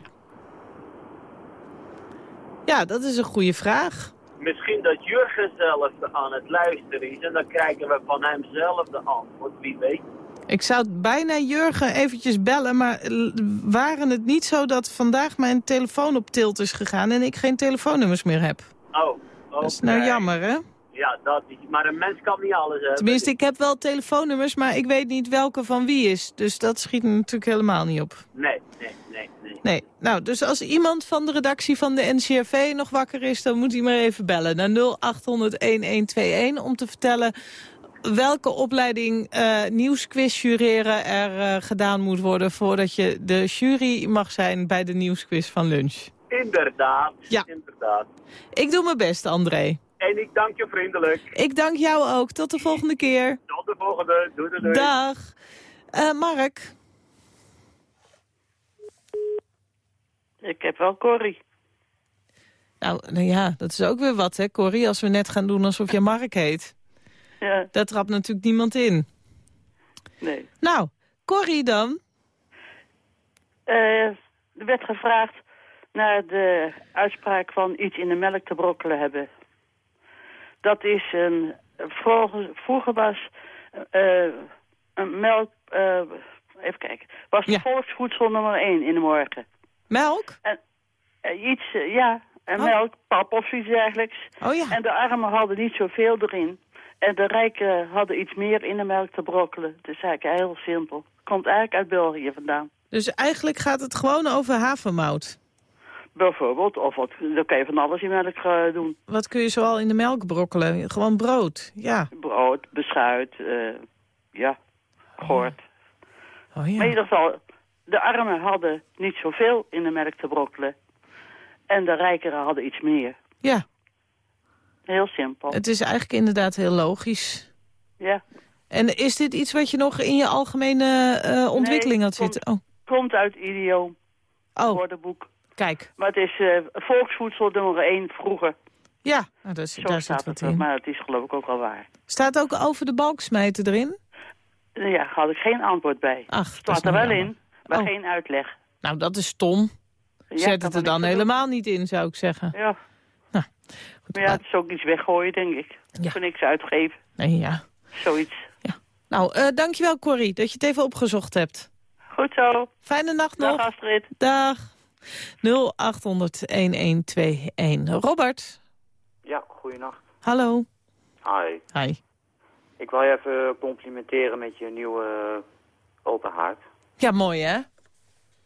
Ja, dat is een goede vraag. Misschien dat Jurgen zelf aan het luisteren is en dan krijgen we van hem zelf de antwoord, wie weet. Ik zou bijna Jurgen eventjes bellen, maar l- waren het niet zo dat vandaag mijn telefoon op tilt is gegaan en ik geen telefoonnummers meer heb? Oh, Dat is nou jammer, hè? Ja, dat maar een mens kan niet alles hebben. Tenminste, ik heb wel telefoonnummers, maar ik weet niet welke van wie is. Dus dat schiet me natuurlijk helemaal niet op. Nee, nee, nee, nee. Nee, nou, dus als iemand van de redactie van de NCRV nog wakker is... dan moet hij maar even bellen naar 0800-1121 om te vertellen... welke opleiding eh nieuwsquiz jureren er eh, gedaan moet worden... voordat je de jury mag zijn bij de nieuwsquiz van lunch. Inderdaad, Ja. inderdaad. Ik doe mijn best, André. En ik dank je vriendelijk. Ik dank jou ook. Tot de volgende keer. Tot de volgende. Doei, doei, doei. Dag. Eh, Mark. Ik heb wel Corrie. Nou, nou ja, dat is ook weer wat, hè, Corrie? Als we net gaan doen alsof je Mark heet. Ja, Daar trapt natuurlijk niemand in. nee. Nou, Corrie dan? Eh, er werd gevraagd naar de uitspraak van iets in de melk te brokkelen hebben. Dat is een... Vroeger, vroeger was eh, een melk... eh, even kijken. Was het volksvoedsel nummer 1 in de morgen. Melk? En, eh, iets, ja. En Oh. melk, pap of iets dergelijks. Oh ja. En de armen hadden niet zoveel erin. En de rijken hadden iets meer in de melk te brokkelen. Is eigenlijk heel simpel. Komt eigenlijk uit België vandaan. Dus eigenlijk gaat het gewoon over havermout. Bijvoorbeeld, of wat, dan kan je van alles in melk eh, doen. Wat kun je zoal in de melk brokkelen? Gewoon brood, ja. Brood, beschuit, eh, ja, gort. Oh Maar in ja. ieder geval, de armen hadden niet zoveel in de melk te brokkelen. En de rijkeren hadden iets meer. Ja, Heel simpel. het is eigenlijk inderdaad heel logisch. Ja. En is dit iets wat je nog in je algemene eh, ontwikkeling Nee, had zitten? Oh, Komt uit idioom. Oh. Woordenboek. Kijk. Maar het is eh, volksvoedsel nummer 1 vroeger. Ja, nou, daar, is- zit wat het, in. maar het is geloof ik ook al waar. Staat ook over de balksmijten erin? Ja, daar had ik geen antwoord bij. Ach, dat Staat er wel jammer. in, maar Oh. geen uitleg. Nou, dat is stom. Ja, Zet het er dan helemaal niet in, zou ik zeggen. Ja. Nou, maar ja, het is ook iets weggooien, denk ik. Voor niks uitgeven. Nee, ja. Zoiets. Nou, eh, dankjewel Corrie, dat je het even opgezocht hebt. Goed zo. Fijne nacht nog. Dag Astrid. Dag. 0800-1121. Robert, Ja, goeienacht. hallo. Hi. Hi. Ik wil je even complimenteren met je nieuwe open haard. Ja, mooi hè?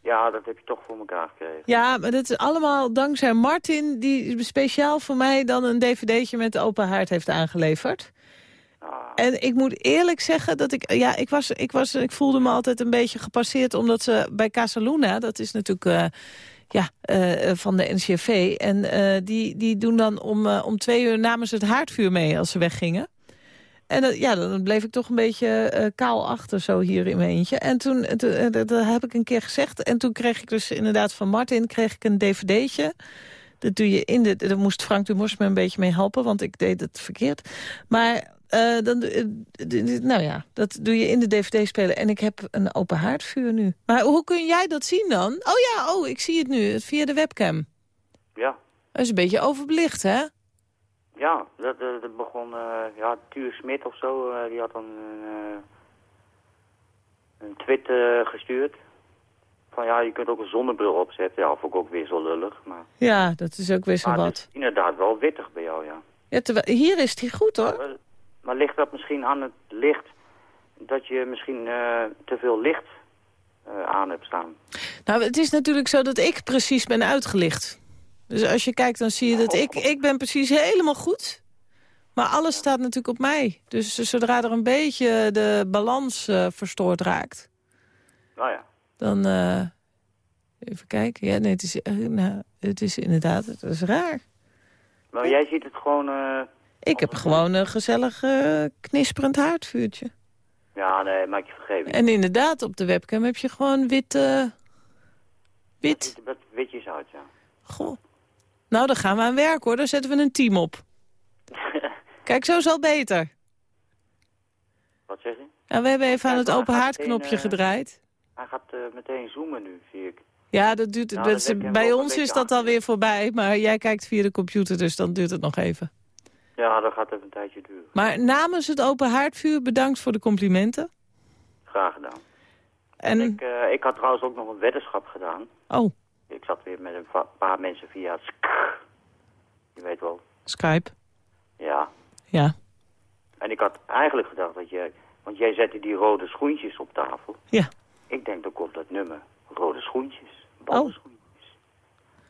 Ja, dat heb je toch voor elkaar gekregen. Ja, maar dat is allemaal dankzij Martin... die speciaal voor mij dan een dvd'tje met de open haard heeft aangeleverd. En ik moet eerlijk zeggen dat ik... Ja, ik, was, ik, was, ik voelde me altijd een beetje gepasseerd... omdat ze bij Casaluna, dat is natuurlijk... eh, ja, eh, van de NCRV. En eh, die, die doen dan om, eh, om twee uur namen ze het haardvuur mee als ze weggingen. En eh, ja, dan bleef ik toch een beetje eh, kaal achter zo hier in mijn eentje. En toen, eh, toen, eh, dat, heb ik een keer gezegd. En toen kreeg ik dus inderdaad van Martin kreeg ik een dvd'tje. Dat doe je in de... Daar moest Frank Dumos me een beetje mee helpen, want ik deed het verkeerd. Maar eh, dan, eh, nou ja, dat doe je in de dvd-speler. En ik heb een open haardvuur nu. Maar hoe kun jij dat zien dan? Oh ja, oh, ik zie het nu, via de webcam. Ja, Dat is een beetje overbelicht, hè? ja dat, begon, eh, ja, Tuur Smit of zo, die had dan een, een tweet gestuurd. Van ja, je kunt ook een zonnebril opzetten. Ja, vond ik ook weer zo lullig. Maar, Ja, dat is ook weer zo maar het wat. is inderdaad wel wittig bij jou, ja. Ja, terwijl, hier is het goed, hoor. Maar, maar ligt dat misschien aan het licht, dat je misschien eh, te veel licht eh, aan hebt staan? Nou, het is natuurlijk zo dat ik precies ben uitgelicht. Dus als je kijkt, dan zie je dat ik, ik ben precies helemaal goed. Maar alles staat natuurlijk op mij. Dus zodra er een beetje de balans eh, verstoord raakt... Nou ja. dan... even kijken. Ja, nee, het is, nou, het is inderdaad... Het is raar. Maar jij ziet het gewoon... Ik heb gewoon een gezellig eh, knisperend haardvuurtje. ja, nee, maak je vergeving. En inderdaad, op de webcam heb je gewoon wit... eh, wit. Dat witjes uit, ja. Goh. Nou, dan gaan we aan werk, hoor. Daar zetten we een team op. Kijk, zo is al beter. Wat zeg je? Ja, we hebben even aan het open haardknopje eh, gedraaid. Hij gaat meteen zoomen nu, zie ik. Ja, dat duurt, Nou, dat bij ons is dat alweer voorbij. Maar jij kijkt via de computer, dus dan duurt het nog even. Ja, dat gaat even een tijdje duren. Maar namens het open haardvuur, bedankt voor de complimenten. Graag gedaan. En, Ik, eh, ik had trouwens ook nog een weddenschap gedaan. oh, Ik zat weer met een paar mensen via sk. Je weet wel. Skype. Ja. Ja. En ik had eigenlijk gedacht dat jij... Want jij zette die rode schoentjes op tafel. Ja. Ik denk, dan komt dat nummer. Rode schoentjes. Oh.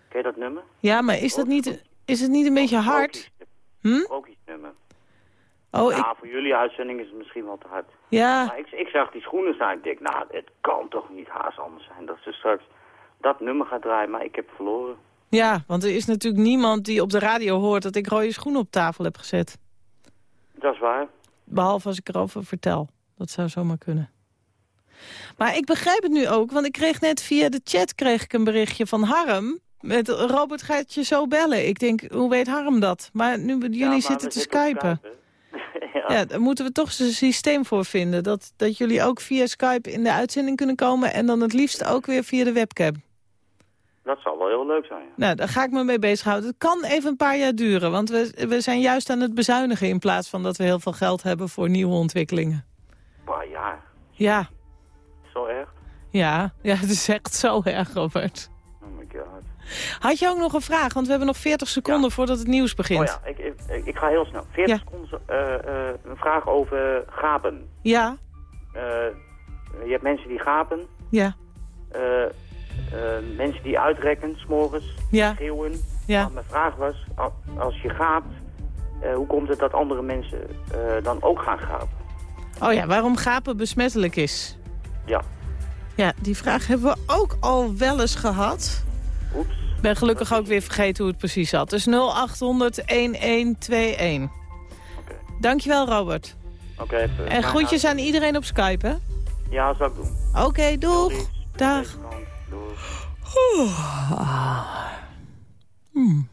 Ken je dat nummer? Ja, maar is dat niet, is het niet een beetje hard? Hm? Ook iets nummer. Oh, ja, voor jullie uitzending is het misschien wel te hard. Ja. Maar ik, ik zag die schoenen staan. Ik denk, nou, het kan toch niet haast anders zijn dat ze straks dat nummer gaat draaien. Maar ik heb verloren. Ja, want er is natuurlijk niemand die op de radio hoort... dat ik rode schoenen op tafel heb gezet. Dat is waar. Behalve als ik erover vertel. Dat zou zomaar kunnen. Maar ik begrijp het nu ook, want ik kreeg net via de chat kreeg ik een berichtje van Harm. Met Robert gaat je zo bellen. Ik denk, hoe weet Harm dat? Maar nu jullie maar zitten te skypen. ja. daar moeten we toch een systeem voor vinden. Dat, dat jullie ook via Skype in de uitzending kunnen komen... en dan het liefst ook weer via de webcam. Dat zal wel heel leuk zijn. Ja. Nou, daar ga ik me mee bezighouden. Het kan even een paar jaar duren, want we, we zijn juist aan het bezuinigen... in plaats van dat we heel veel geld hebben voor nieuwe ontwikkelingen. Een paar jaar. Ja, Zo erg? ja, ja, het is echt zo erg, Robert. Had je ook nog een vraag? Want we hebben nog 40 seconden voordat het nieuws begint. Oh ja, ik, ik, ik ga heel snel. 40 Ja. seconden. eh, eh, een vraag over gapen. Ja, Eh, je hebt mensen die gapen. ja, mensen die uitrekken, s'morgens, Ja. schreeuwen. Ja. Maar mijn vraag was, als je gaapt, hoe komt het dat andere mensen dan ook gaan gapen? Oh ja, waarom gapen besmettelijk is. Ja. Ja, die vraag hebben we ook al wel eens gehad. Oeps. Ik ben gelukkig ook weer vergeten hoe het precies zat. Dus 0800-1121. Dankjewel, Robert. Oké, even. En groetjes aan iedereen op Skype, hè? Ja, zou ik doen. Oké, doeg. Dag. Doeg. Oeh. Hmm.